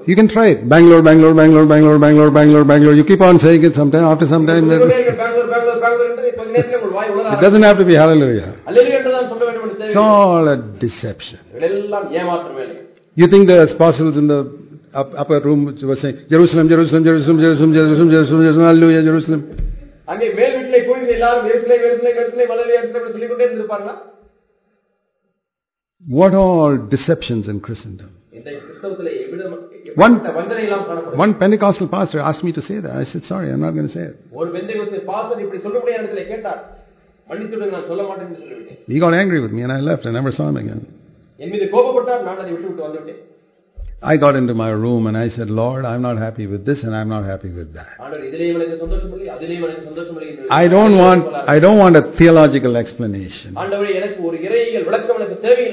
You can try it. Bangalore, Bangalore, Bangalore, Bangalore, Bangalore, Bangalore, Bangalore. You keep on saying it sometime. After some time, it doesn't have to be hallelujah. It's all a deception. You think the apostles in the upper room were saying, Jerusalem, Jerusalem, Jerusalem, Jerusalem, Jerusalem, Jerusalem, Jerusalem, Jerusalem. அங்கே மேல் வீட்டிலே கூடி எல்லாரும் வேசிலை வேசிலை வேசிலை மலர்லை என்று சொல்லிக் கொண்டே இருந்திருப்பார்களா What all deceptions in Christendom. இந்த கிறிஸ்தவத்திலே எவ்விதம் One- எப்படிப்பட்ட வஞ்சனை எல்லாம் காணப்படும் One Pentecostal pastor asked me to say that. I said, sorry, I'm not going to say it. ஒரு பெந்தைகோஸ்தே பாஸ்டர் இப்படி சொல்ல முடியாத இடத்துல கேட்டார் மன்னித்துடுங்க நான் சொல்ல மாட்டேன் என்று சொல்லிவிட்டேன் He got angry with me and I left. I never saw him again. என் மீது கோபப்பட்டார் நான் அதை விட்டு விட்டு வந்துவிட்டேன் I got into my room and I said, Lord, I'm not happy with this and I'm not happy with that. I don't want, I don't want a theological explanation.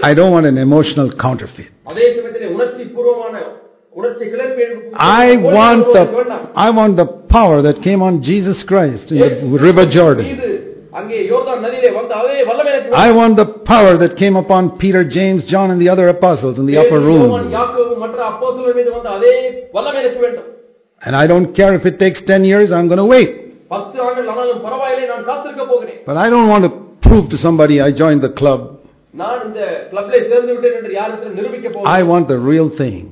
I don't want an emotional counterfeit. I want the, I want the power that came on Jesus Christ in the River Jordan. I want the power that came upon Peter, James, John, and the other apostles in the upper room. And I don't care if it takes 10 years, I'm going to wait. But I don't want to prove to somebody I joined the club. I want the real thing.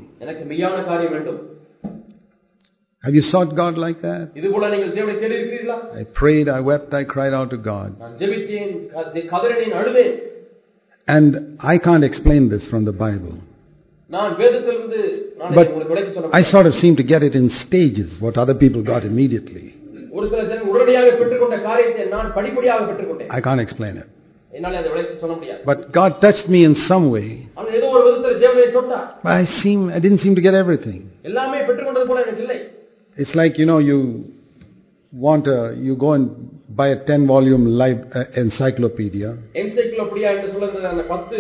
Have you sought God like that? இது போல நீங்கள் தேவனை தேடி இருக்கிறீர்களா I prayed, I wept, I cried out to God. நான் ஜெபித்தேன் கத- கதறினேன் அழுதேன் And I can't explain this from the Bible. நான் வேதத்திலிருந்து நான் But இதை உங்களுக்கு விளக்கி சொல்ல I முடியாது. sort of seem to get it in stages, what other people got immediately. ஒரு சில ஜனம் உடனடியாக பெற்றுக்கொண்ட காரியத்தை நான் படிப்படியாக பெற்றுக்கொண்டேன் I can't explain it. என்னால அதை விளக்கி சொல்ல முடியாது But God touched me in some way. ஆனால் ஏதோ ஒரு விதத்தில் தேவனை தொட்டார் But I seem I didn't seem to get everything. எல்லாமே பெற்றுக்கொண்டது போல எனக்கு இல்லை It's like you know you want a you go and buy a 10 volume live uh, encyclopedia. Encyclopedia என்று சொல்லுகிற அந்த பத்து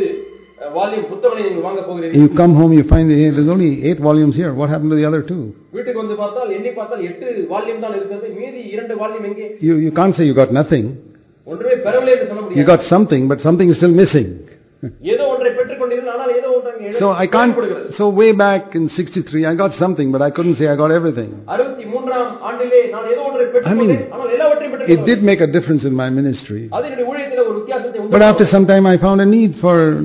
வால்யூம் புத்தகங்களை நீங்கள் வாங்க போகிறீர்கள் You come home, you find hey, there's only eight volumes here. What happened to the other two? வீட்டுக்கு வந்து பார்த்தால் எண்ணி பார்த்தால் எட்டு வால்யூம் தான் இருக்கிறது மீதி இரண்டு வால்யூம் எங்கே You you can't say you got nothing. ஒன்றுமே பெறவில்லை என்று சொல்ல You முடியாது got something, but something is still missing. so I can't. So way back in 63, I got something, but I couldn't say I got everything. I mean, it did make a difference in my ministry. But after some time, I found a need for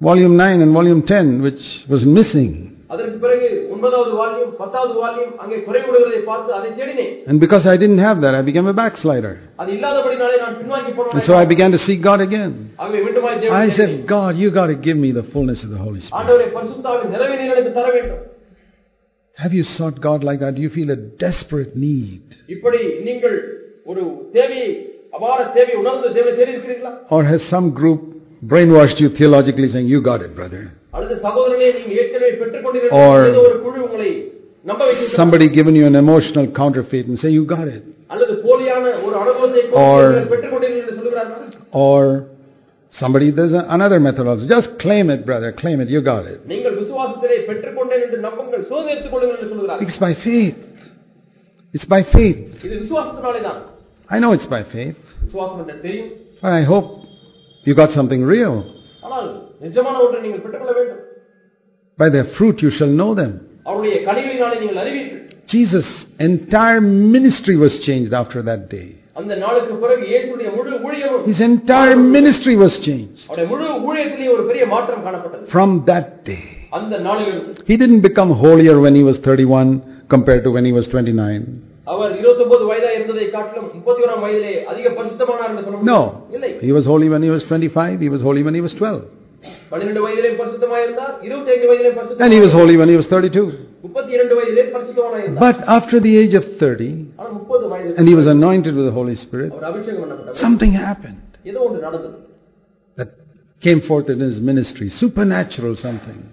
volume 9 and volume 10, which was missing அதற்கு பிறகு ஒன்பதாவது volume பத்தாவது volume அங்கே குறைபடுகிறதை பார்த்து அதை தேடினேன் And because I didn't have that, I became a backslider. அது இல்லாதபடினாலே நான் பின்வாங்கி And so I போனேன் began to seek God again. ஆகவே மீண்டுமாய் I தேவனை தேடினேன். said, God, you got to give me the fullness of the Holy Spirit. ஆண்டவரே பரிசுத்தாவின் நிறைவை நீர் எனக்கு தர வேண்டும் Have you sought God like that? Do you feel a desperate need? இப்படி நீங்கள் ஒரு தேவையை அபார தேவையை உணர்ந்து தேவை தேடி இருக்கிறீர்களா Or has some group brainwashed you theologically saying, You got it, brother? or somebody giving you an emotional counterfeit and say, You got it. Or, or somebody, there's another methodology. Just claim it, brother, claim it, you got it. It's by faith. It's by faith. I know it's by faith. I hope you got something real. ஆனால் நிஜமான ஒன்றை நீங்கள் பெற்றுக்கொள்ள வேண்டும் By their fruit you shall know them. அவருடைய கனிகளினாலே நீங்கள் அறிவீர்கள் Jesus' entire ministry was changed after that day. அந்த நாளுக்கு பிறகு இயேசுடைய முழு ஊழியமும் His entire ministry was changed அவருடைய முழு ஊழியத்திலே ஒரு பெரிய மாற்றம் காணப்பட்டது from that day. அந்த நாளிலிருந்து He didn't become holier when he was 31 compared to when he was 29. அவர் 29 வயதா இருந்ததை காட்டிலும் 31 வயதிலே அதிக பரிசுத்தமானார் என்று சொல்ல முடியும் No. இல்லை He was holy when he was 25. He was holy when he was 12. and he was holy when he was 32. But after the age of 30, and he was anointed with the Holy Spirit, something happened that came forth in his ministry supernatural something.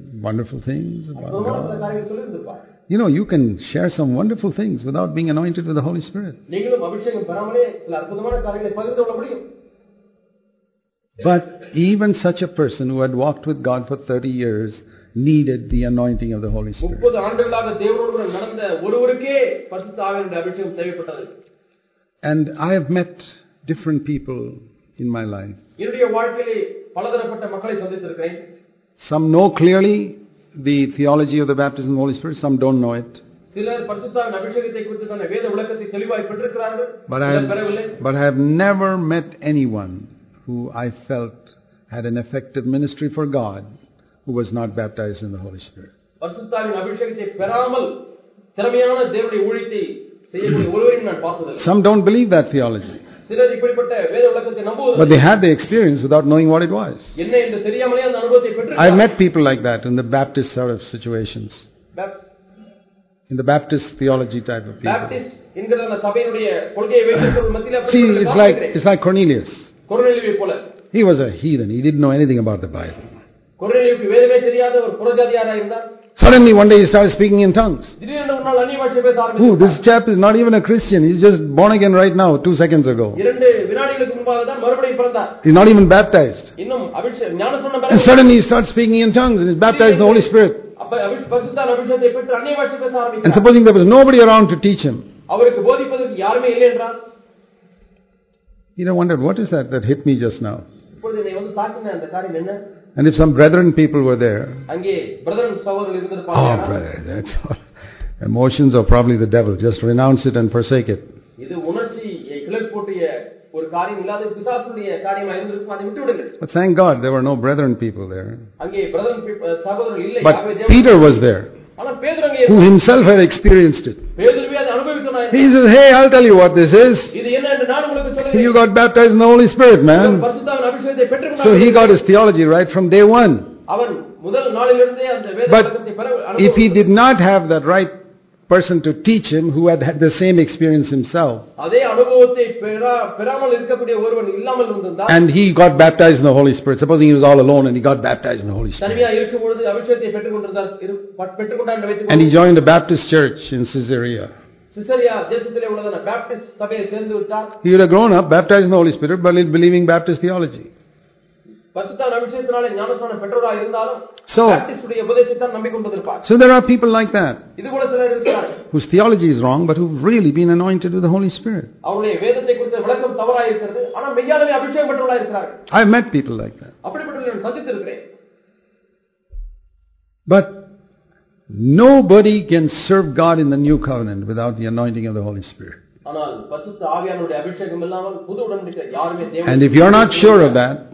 wonderful things about God. You know, you can share some wonderful things without being anointed with the Holy Spirit. But even such a person who had walked with God for 30 years needed the anointing of the Holy Spirit. And I have met different people in my life. Some know clearly the theology of the baptism of the Holy Spirit, some don't know it. But I, but I have never met anyone who I felt had an effective ministry for God who was not baptized in the Holy Spirit. Some don't believe that theology. சிலர் இப்படிப்பட்ட வேத விளக்கத்தை but நம்புவதில்லை they had the experience without knowing what it was. என்ன என்று தெரியாமலே அந்த அனுபவத்தை I've பெற்று met people like that in the Baptist sort of situations, in the Baptist theology type of people. Baptist என்கிற அந்த சபையினுடைய கொள்கையை வைத்திருக்கிற மத்தியில் See, it's like, it's like Cornelius. கொரோனெலிவை போல He was a heathen. He didn't know anything about the Bible. கொரோனெலிவுக்கு வேதமே தெரியாத ஒரு புறஜாதியாரா இருந்தார் Suddenly one day he started speaking in tongues. திடீரென்று ஒரு நாள் அந்நிய பாஷை பேச Who? ஆரம்பித்தார் This chap is not even a Christian. He's just born again right now, two seconds ago. இரண்டு வினாடிகளுக்கு முன்பாக தான் மறுபடியும் பிறந்தார் He's not even baptized. இன்னும் அபிஷேகம் ஞானஸ்நானம் And பெற suddenly he starts speaking in tongues and he's baptized in the Holy Spirit. அப்ப அபிஷ்- பரிசுத்தான அபிஷேகத்தை பெற்று அந்நிய பாஷை பேச And ஆரம்பித்தார் supposing there was nobody around to teach him, அவருக்கு போதிப்பதற்கு யாருமே இல்லை என்றால் he wondered, what is that that hit me just now? இப்பொழுது என்னை வந்து தாக்கின அந்த காரியம் என்ன and if some brethren people were there, oh, brother, that's all. Emotions are probably the devil. Just renounce it and forsake it. But thank God there were no brethren people there. But Peter was there who himself had experienced it. He says, Hey, I'll tell you what this is. You got baptized in the Holy Spirit, man. So he got his theology right from day one. But if he did not have that right person to teach him who had had the same experience himself, அதே அனுபவத்தை பெறா- பெறாமல் இருக்கக்கூடிய ஒருவன் இல்லாமல் இருந்திருந்தால் and he got baptized in the Holy Spirit, supposing he was all alone and he got baptized in the Holy Spirit, தனிமையா இருக்கும் பொழுது அபிஷேகத்தை பெற்றுக் கொண்டிருந்தார் இரு- பட்- பெற்றுக்கொண்டார் என்று வைத்துக் and he கொள்வோம். joined the Baptist church in Caesarea, Caesarea தேசத்திலே உள்ளதான பாப்டிஸ்ட் சபையை சேர்ந்து விட்டார் he would have grown up baptized in the Holy Spirit, but believing Baptist theology. So, so there are people like that whose theology is wrong but who've really been anointed with the Holy Spirit. I've met people like that. But nobody can serve God in the new covenant without the anointing of the Holy Spirit. And if you're not sure of that,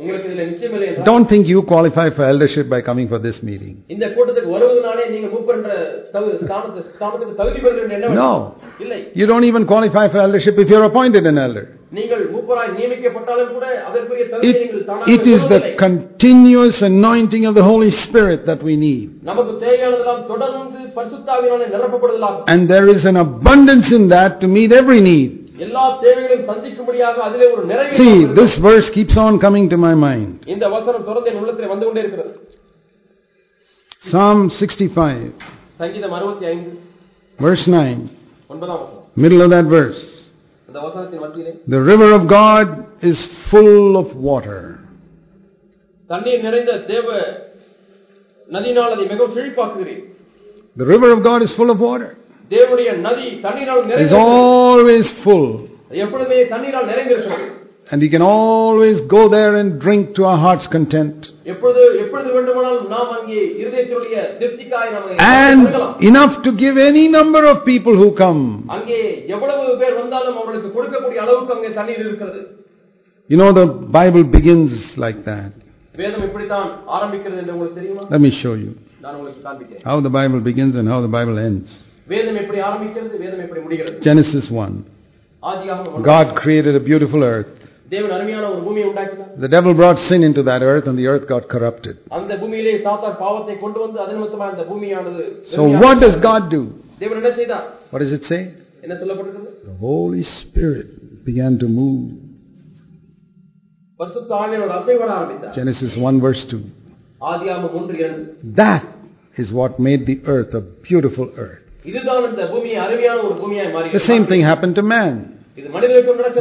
உங்களுக்கு இதுல நிச்சயம் இல்லை என்றால் don't think you qualify for eldership by coming for this meeting. இந்த கூட்டத்துக்கு வருவதனாலே நீங்க மூப்பர் என்ற தகு- ஸ்தானத்து- ஸ்தானத்துக்கு தகுதி பெறுகிறீர்கள் என்ன No. இல்லை You don't even qualify for eldership if you're appointed an elder. நீங்கள் மூப்பராய் நியமிக்கப்பட்டாலும் கூட அதற்குரிய தகுதியை It, நீங்கள் தானாக it is பெறுவதில்லை. the continuous anointing of the Holy Spirit that we need. நமக்கு தேவையானதெல்லாம் தொடர்ந்து பரிசுத்தாவினாலே நிரப்பப்படுதலாகும் And there is an abundance in that to meet every need. See, this verse keeps on coming to my mind. Psalm 65, verse 9, middle of that verse. The river of God is full of water. The river of God is full of water. தேவனுடைய நதி தண்ணீரால் It's நிறைந்து always full. எப்பொழுதுமே தண்ணீரால் நிறைந்திருக்கிறது And we can always go there and drink to our heart's content. எப்பொழுது எப்பொழுது வேண்டுமானாலும் நாம் அங்கே இருதயத்தினுடைய திருப்திக்காய் நம்ம And கொடுக்கலாம். enough to give any number of people who come. அங்கே எவ்வளவு பேர் வந்தாலும் அவர்களுக்கு கொடுக்கக்கூடிய அளவுக்கு அங்கே தண்ணீர் இருக்கிறது You know, the Bible begins like that. வேதம் இப்படித்தான் ஆரம்பிக்கிறது என்று உங்களுக்கு தெரியுமா Let me show you நான் உங்களுக்கு காண்பிக்கிறேன் how the Bible begins and how the Bible ends. வேதம் எப்படி ஆரம்பிக்கிறது வேதம் எப்படி முடிகிறது Genesis 1. ஆதியாகமம் God created a beautiful earth. தேவன் அருமையான ஒரு பூமியை உண்டாக்கினார் The devil brought sin into that earth and the earth got corrupted. அந்த பூமியிலே சாத்தான் பாவத்தை கொண்டு வந்து அதன் நிமித்தமா அந்த பூமியானது So what does God do? தேவன் என்ன செய்தார் What does it say? என்ன சொல்லப்பட்டிருக்கிறது The Holy Spirit began to move. பரிசுத்த ஆவியானவர் அசைவட ஆரம்பித்தார் Genesis 1 verse 2. ஆதியாகமம் ஒன்று இரண்டு That is what made the earth a beautiful earth. The same thing happened to man.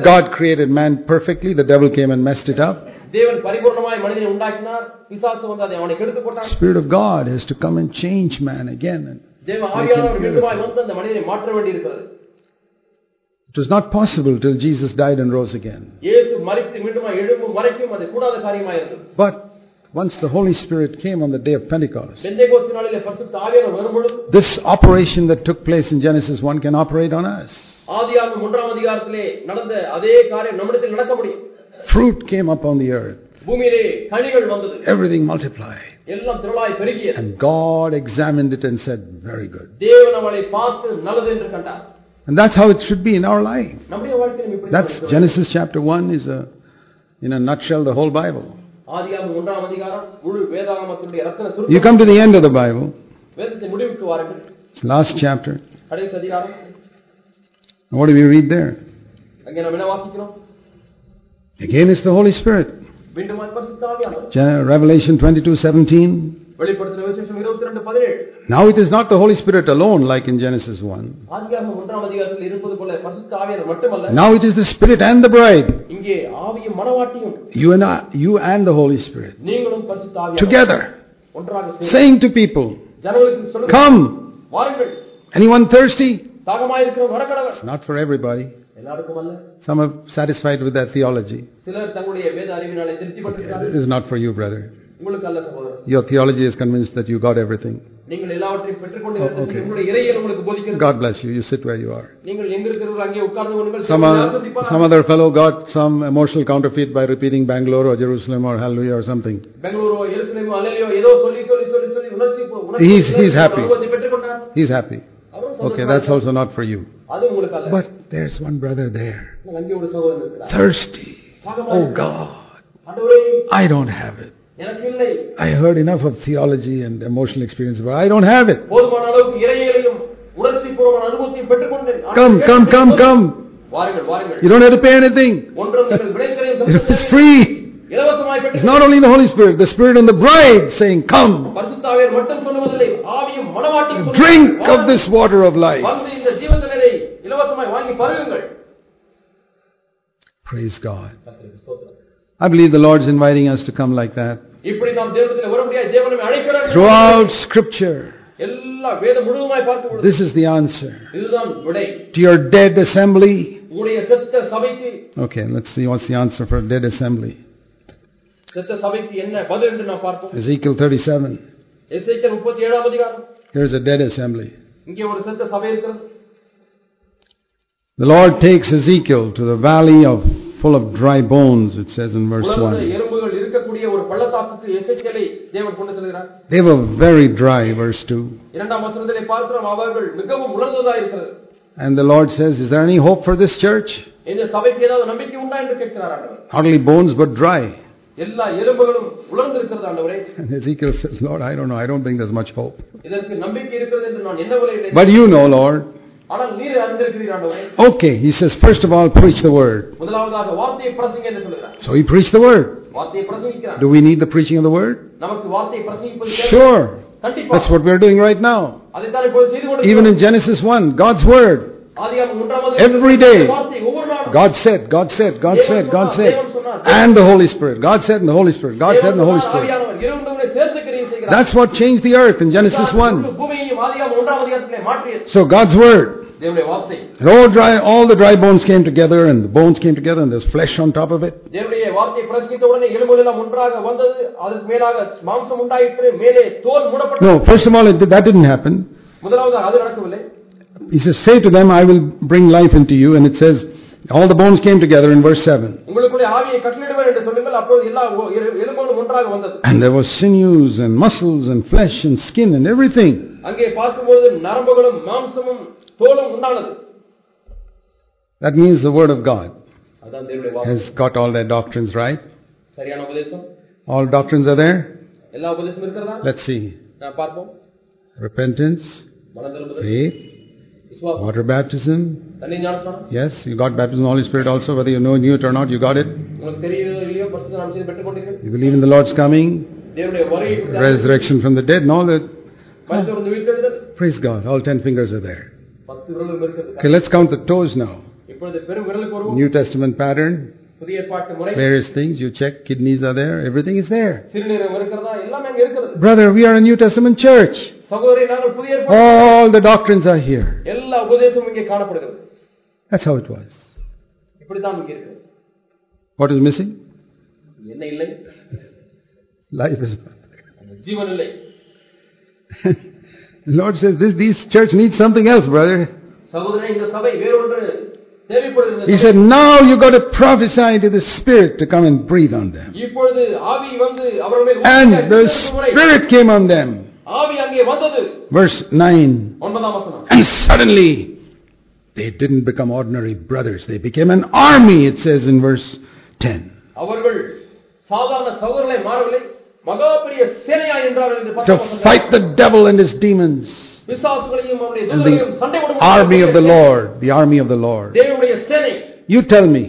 God created man perfectly, the devil came and messed it up. Spirit of God has to come and change man again. It was not possible till Jesus died and rose again. But once the Holy Spirit came on the day of Pentecost, this operation that took place in Genesis 1 can operate on us. Fruit came up on the earth. Everything multiplied. And God examined it and said, Very good. And that's how it should be in our life. That's Genesis chapter 1 is a, in a nutshell the whole Bible. You come to the end of the Bible. The last chapter. What do we read there? Again, it's the Holy Spirit. Revelation 22 17. Now it is not the Holy Spirit alone like in Genesis 1. Now it is the Spirit and the bride. You and, I, you and the Holy Spirit. Together. Saying to people, Come. Anyone thirsty? It's not for everybody. Some are satisfied with that theology. Okay, is not for you, brother. உங்களுக்கு அல்ல சகோதரர் Your theology is convinced that you got everything. நீங்கள் எல்லாவற்றையும் பெற்றுக்கொண்டு Oh, இருக்கிறது okay. உங்களுடைய இறையல் உங்களுக்கு போதிக்கிறது God bless you. You sit where you are. நீங்கள் எங்க இருக்கிறவர்கள் அங்கே உட்கார்ந்து கொள்ளுங்கள் Some, சிலர் other, ஆசீர்வதிப்பார்கள். some other fellow got some emotional counterfeit by repeating Bangalore or Jerusalem or Hallelujah or something. பெங்களூரோ எருசலேமோ அல்லையோ ஏதோ சொல்லி சொல்லி சொல்லி சொல்லி உணர்ச்சி போ- உணர்ச்சி He's- he's உணர்ச்சி happy. அனுபவத்தை பெற்றுக்கொண்டார் He's happy. அவரும் Okay, சந்தோஷமா that's இருக்கிறார். also not for you. அது உங்களுக்கு அல்ல But there's one brother there, அங்கே ஒரு சகோதரன் இருக்கிறார் thirsty. தாகமா Oh இருக்கிறார். God, ஆண்டவரே I don't have it. I heard enough of theology and emotional experience, but I don't have it. Come, come, come, come. You don't have to pay anything. it's free. It's not only the Holy Spirit, the Spirit and the bride saying, Come. Drink of this water of life. Praise God. I believe the Lord is inviting us to come like that. Throughout scripture, this is the answer. To your dead assembly. Okay, let's see what's the answer for dead assembly. Ezekiel 37. Here is a dead assembly. The Lord takes Ezekiel to the valley of full of dry bones, it says in verse உலர்ந்த 1. எறும்புகள் இருக்கக்கூடிய ஒரு பள்ளத்தாக்குக்கு எசேக்கியேலை தேவன் கொண்டு செல்கிறார் They were very dry, verse 2. இரண்டாம் வசனத்திலே பார்க்கிறோம் அவர்கள் மிகவும் உலர்ந்ததா இருக்கிறது And the Lord says, Is there any hope for this church? இந்த சபைக்கு ஏதாவது நம்பிக்கை உண்டா என்று கேட்கிறார் ஆண்டவர் Not only bones, but dry. எல்லா எலும்புகளும் உலர்ந்து இருக்கிறது ஆண்டவரே And Ezekiel says, Lord, I don't know. I don't think there's much hope. இதற்கு நம்பிக்கை இருக்கிறது என்று நான் எண்ணவில்லை இல்லை. But you know, Lord. Okay, he says, first of all, preach the word. So he preached the word. Do we need the preaching of the word? Sure. That's what we're doing right now. Even in Genesis 1, God's word. Every day, God said, God said, God said, God said, and the Holy Spirit. God said, and the Holy Spirit. God said, and the Holy Spirit. That's what changed the earth in Genesis 1. So God's Word தேவனுடைய வார்த்தை And all dry, all the dry bones came together and the bones came together and there's flesh on top of it. தேவனுடைய வார்த்தையை பிரசங்கித்த உடனே எலும்புகள் எல்லாம் ஒன்றாக வந்தது அதற்கு மேலாக மாம்சம் உண்டாயிற்று மேலே தோல் மூடப்பட்டது No, first of all, it, did- that didn't happen. முதலாவது அது நடக்கவில்லை He says, say to them, I will bring life into you. And it says, all the bones came together in verse 7. உங்களுக்குள்ளே ஆவியை கட்டளிடுவேன் என்று சொல்லுங்கள் அப்போது எல்லா ஒ- எலு- எலும்புகளும் ஒன்றாக வந்தது And there was sinews and muscles and flesh and skin and everything. அங்கே பார்க்கும்போது நரம்புகளும் மாம்சமும் தோலும் உண்டானது That means the word of God அதான் தேவனுடைய வார்த்தை has got all their doctrines right. சரியான உபதேசம் All doctrines are there. எல்லா உபதேசம் இருக்கிறதா Let's see. நான் பார்ப்போம் Repentance, மனம் திரும்புதல் faith, விசுவாசம் water baptism. தண்ணீர் ஞானஸ்நானம் Yes, you got baptism of the Holy Spirit also, whether you know knew it or not, you got it. உங்களுக்கு தெரியுதோ இல்லையோ பரிசுத்த நாம் செய்து பெற்றுக்கொண்டீர்கள் You believe in the Lord's coming, தேவனுடைய வருகை resurrection from the dead, and all that. மருத்துவருந்து வீழ்த்தெழுதல் Praise God. All ten fingers are there. Okay, let's count the toes now. New Testament pattern. Various things you check, kidneys are there, everything is there. Brother, we are a New Testament church. All the doctrines are here. That's how it was. What is missing? Life is not there. The Lord says, this, this church needs something else, brother. He said, Now you got to prophesy to the Spirit to come and breathe on them. And the Spirit came on them. Verse 9. And suddenly they didn't become ordinary brothers. They became an army, it says in verse 10 to fight the devil and his demons and the army of the Lord, the army of the Lord. You tell me,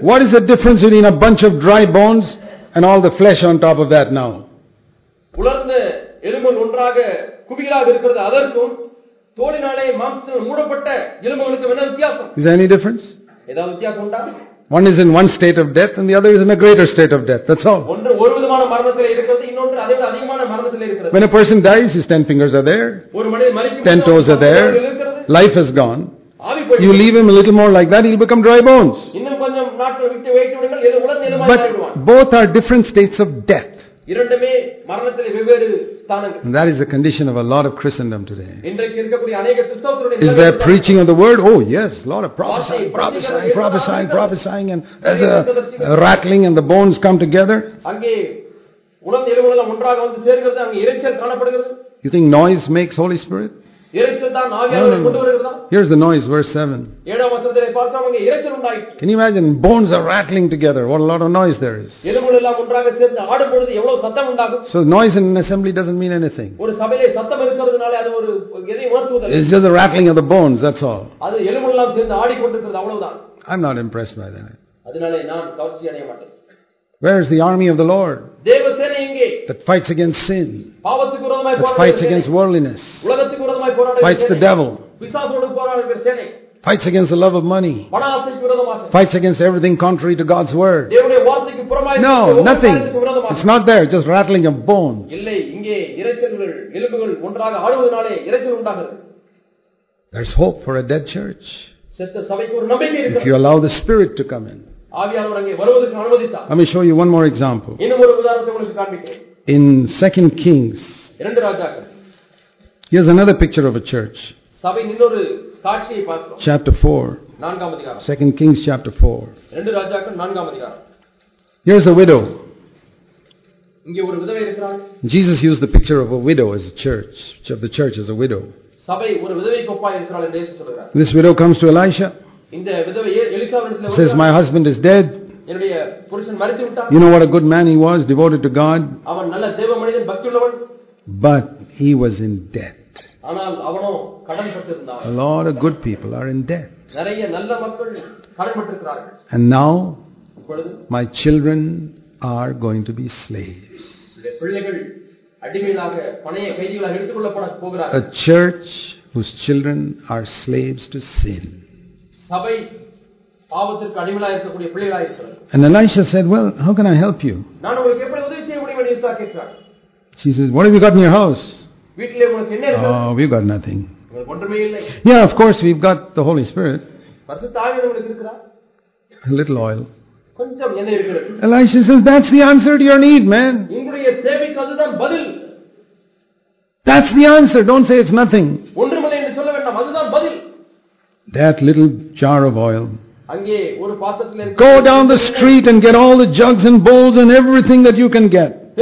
what is the difference between a bunch of dry bones and all the flesh on top of that now? Is there any difference? One is in one state of death and the other is in a greater state of death. That's all. When a person dies, his ten fingers are there, ten toes are there, life is gone. You leave him a little more like that, he'll become dry bones. But both are different states of death. இரண்டுமே மரணத்திலே வெவ்வேறு ஸ்தானங்கள் And that is the condition of a lot of Christendom today. இன்றைக்கு இருக்கக்கூடிய அநேக கிறிஸ்தவர்களுடைய Is there நிலைமை preaching of the word? Oh, yes, a lot of prophesying, prophesying, prophesying, prophesying, and there's a, a rattling and the bones come together. அங்கே உலர்ந்த எலும்புகள் எல்லாம் ஒன்றாக வந்து சேர்கிறது அங்கே இறைச்சல் காணப்படுகிறது You think noise makes Holy Spirit? Here's the noise, verse 7. Can you imagine? Bones are rattling together. What a lot of noise there is. So, noise in an assembly doesn't mean anything. It's just the rattling of the bones, that's all. I'm not impressed by that. Where is the army of the Lord that fights against sin, that fights against worldliness, fights the devil, fights against the love of money, fights against everything contrary to God's word? No, nothing. It's not there, just rattling of bones. There's hope for a dead church. if you allow the Spirit to come in. Let me show you one more example. In 2 Kings, here's another picture of a church. Chapter 4. 2 Kings chapter 4. Here's a widow. Jesus used the picture of a widow as a church, of the church as a widow. This widow comes to Elisha. Says, My husband is dead. You know what a good man he was, devoted to God. But he was in debt. A lot of good people are in debt. And now, my children are going to be slaves. A church whose children are slaves to sin. சபை பாவத்திற்கு அடிமைகளாக இருக்கக்கூடிய பிள்ளைகளாக இருக்கிறது And Elisha said, Well, how can I help you? நான் உங்களுக்கு எப்படி உதவி செய்ய முடியும் என்று ஈசா கேட்கிறார் She says, What have you got in your house? வீட்டிலே உங்களுக்கு என்ன இருக்கு Oh, we've got nothing. உங்களுக்கு ஒன்றுமே இல்லை Yeah, of course, we've got the Holy Spirit, பரிசுத்த ஆவியானவர் உங்களுக்கு இருக்கிறா a little oil. கொஞ்சம் என்ன இருக்கிறது Elisha says, That's the answer to your need, man. உங்களுடைய தேவைக்கு அதுதான் பதில் That's the answer. Don't say it's nothing. that little jar of oil. Go down the street and get all the jugs and bowls and everything that you can get.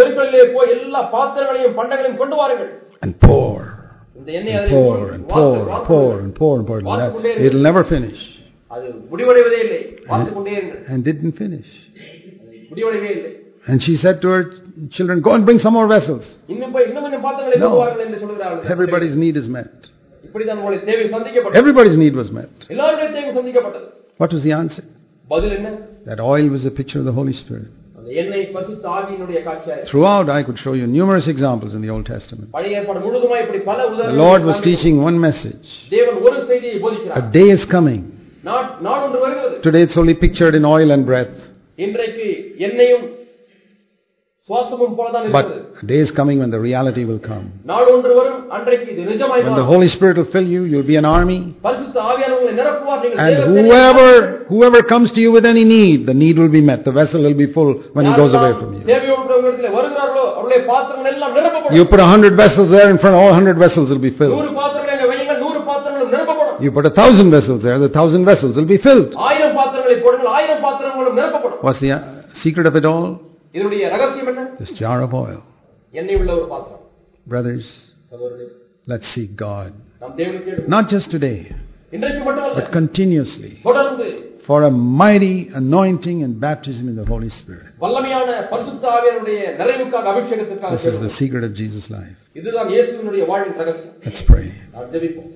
And pour. And pour and pour and pour and pour and pour. And pour. It'll never finish. And, and didn't finish. And she said to her children, Go and bring some more vessels. No, everybody's need is met. Everybody's need was met. What was the answer? That oil was a picture of the Holy Spirit. Throughout, I could show you numerous examples in the Old Testament. The Lord was teaching one message. A day is coming. Today it's only pictured in oil and breath. But day is coming when the reality will come. When the Holy Spirit will fill you, you'll be an army. And whoever, whoever comes to you with any need, the need will be met. The vessel will be full when he goes away from you. You put a hundred vessels there in front, all hundred vessels will be filled. You put a thousand vessels there, the thousand vessels will be filled. What's the uh, secret of it all? இதனுடைய ரகசியம் என்ன This jar of oil. எண்ணெய் உள்ள ஒரு பாத்திரம் Brothers, சகோதரர்களே let's seek God. நாம் தேவனுக்கு கேடு Not just today, இன்றைக்கு மட்டுமல்ல but continuously தொடர்ந்து for a mighty anointing and baptism in the Holy Spirit. வல்லமையான பரிசுத்த ஆவியானுடைய நிறைவுக்காக அபிஷேகத்திற்காக This is the தேடுவோம். secret of Jesus' life. இதுதான் இயேசுவினுடைய வாழ்வின் ரகசியம் Let's pray. நாம் ஜெபிப்போம்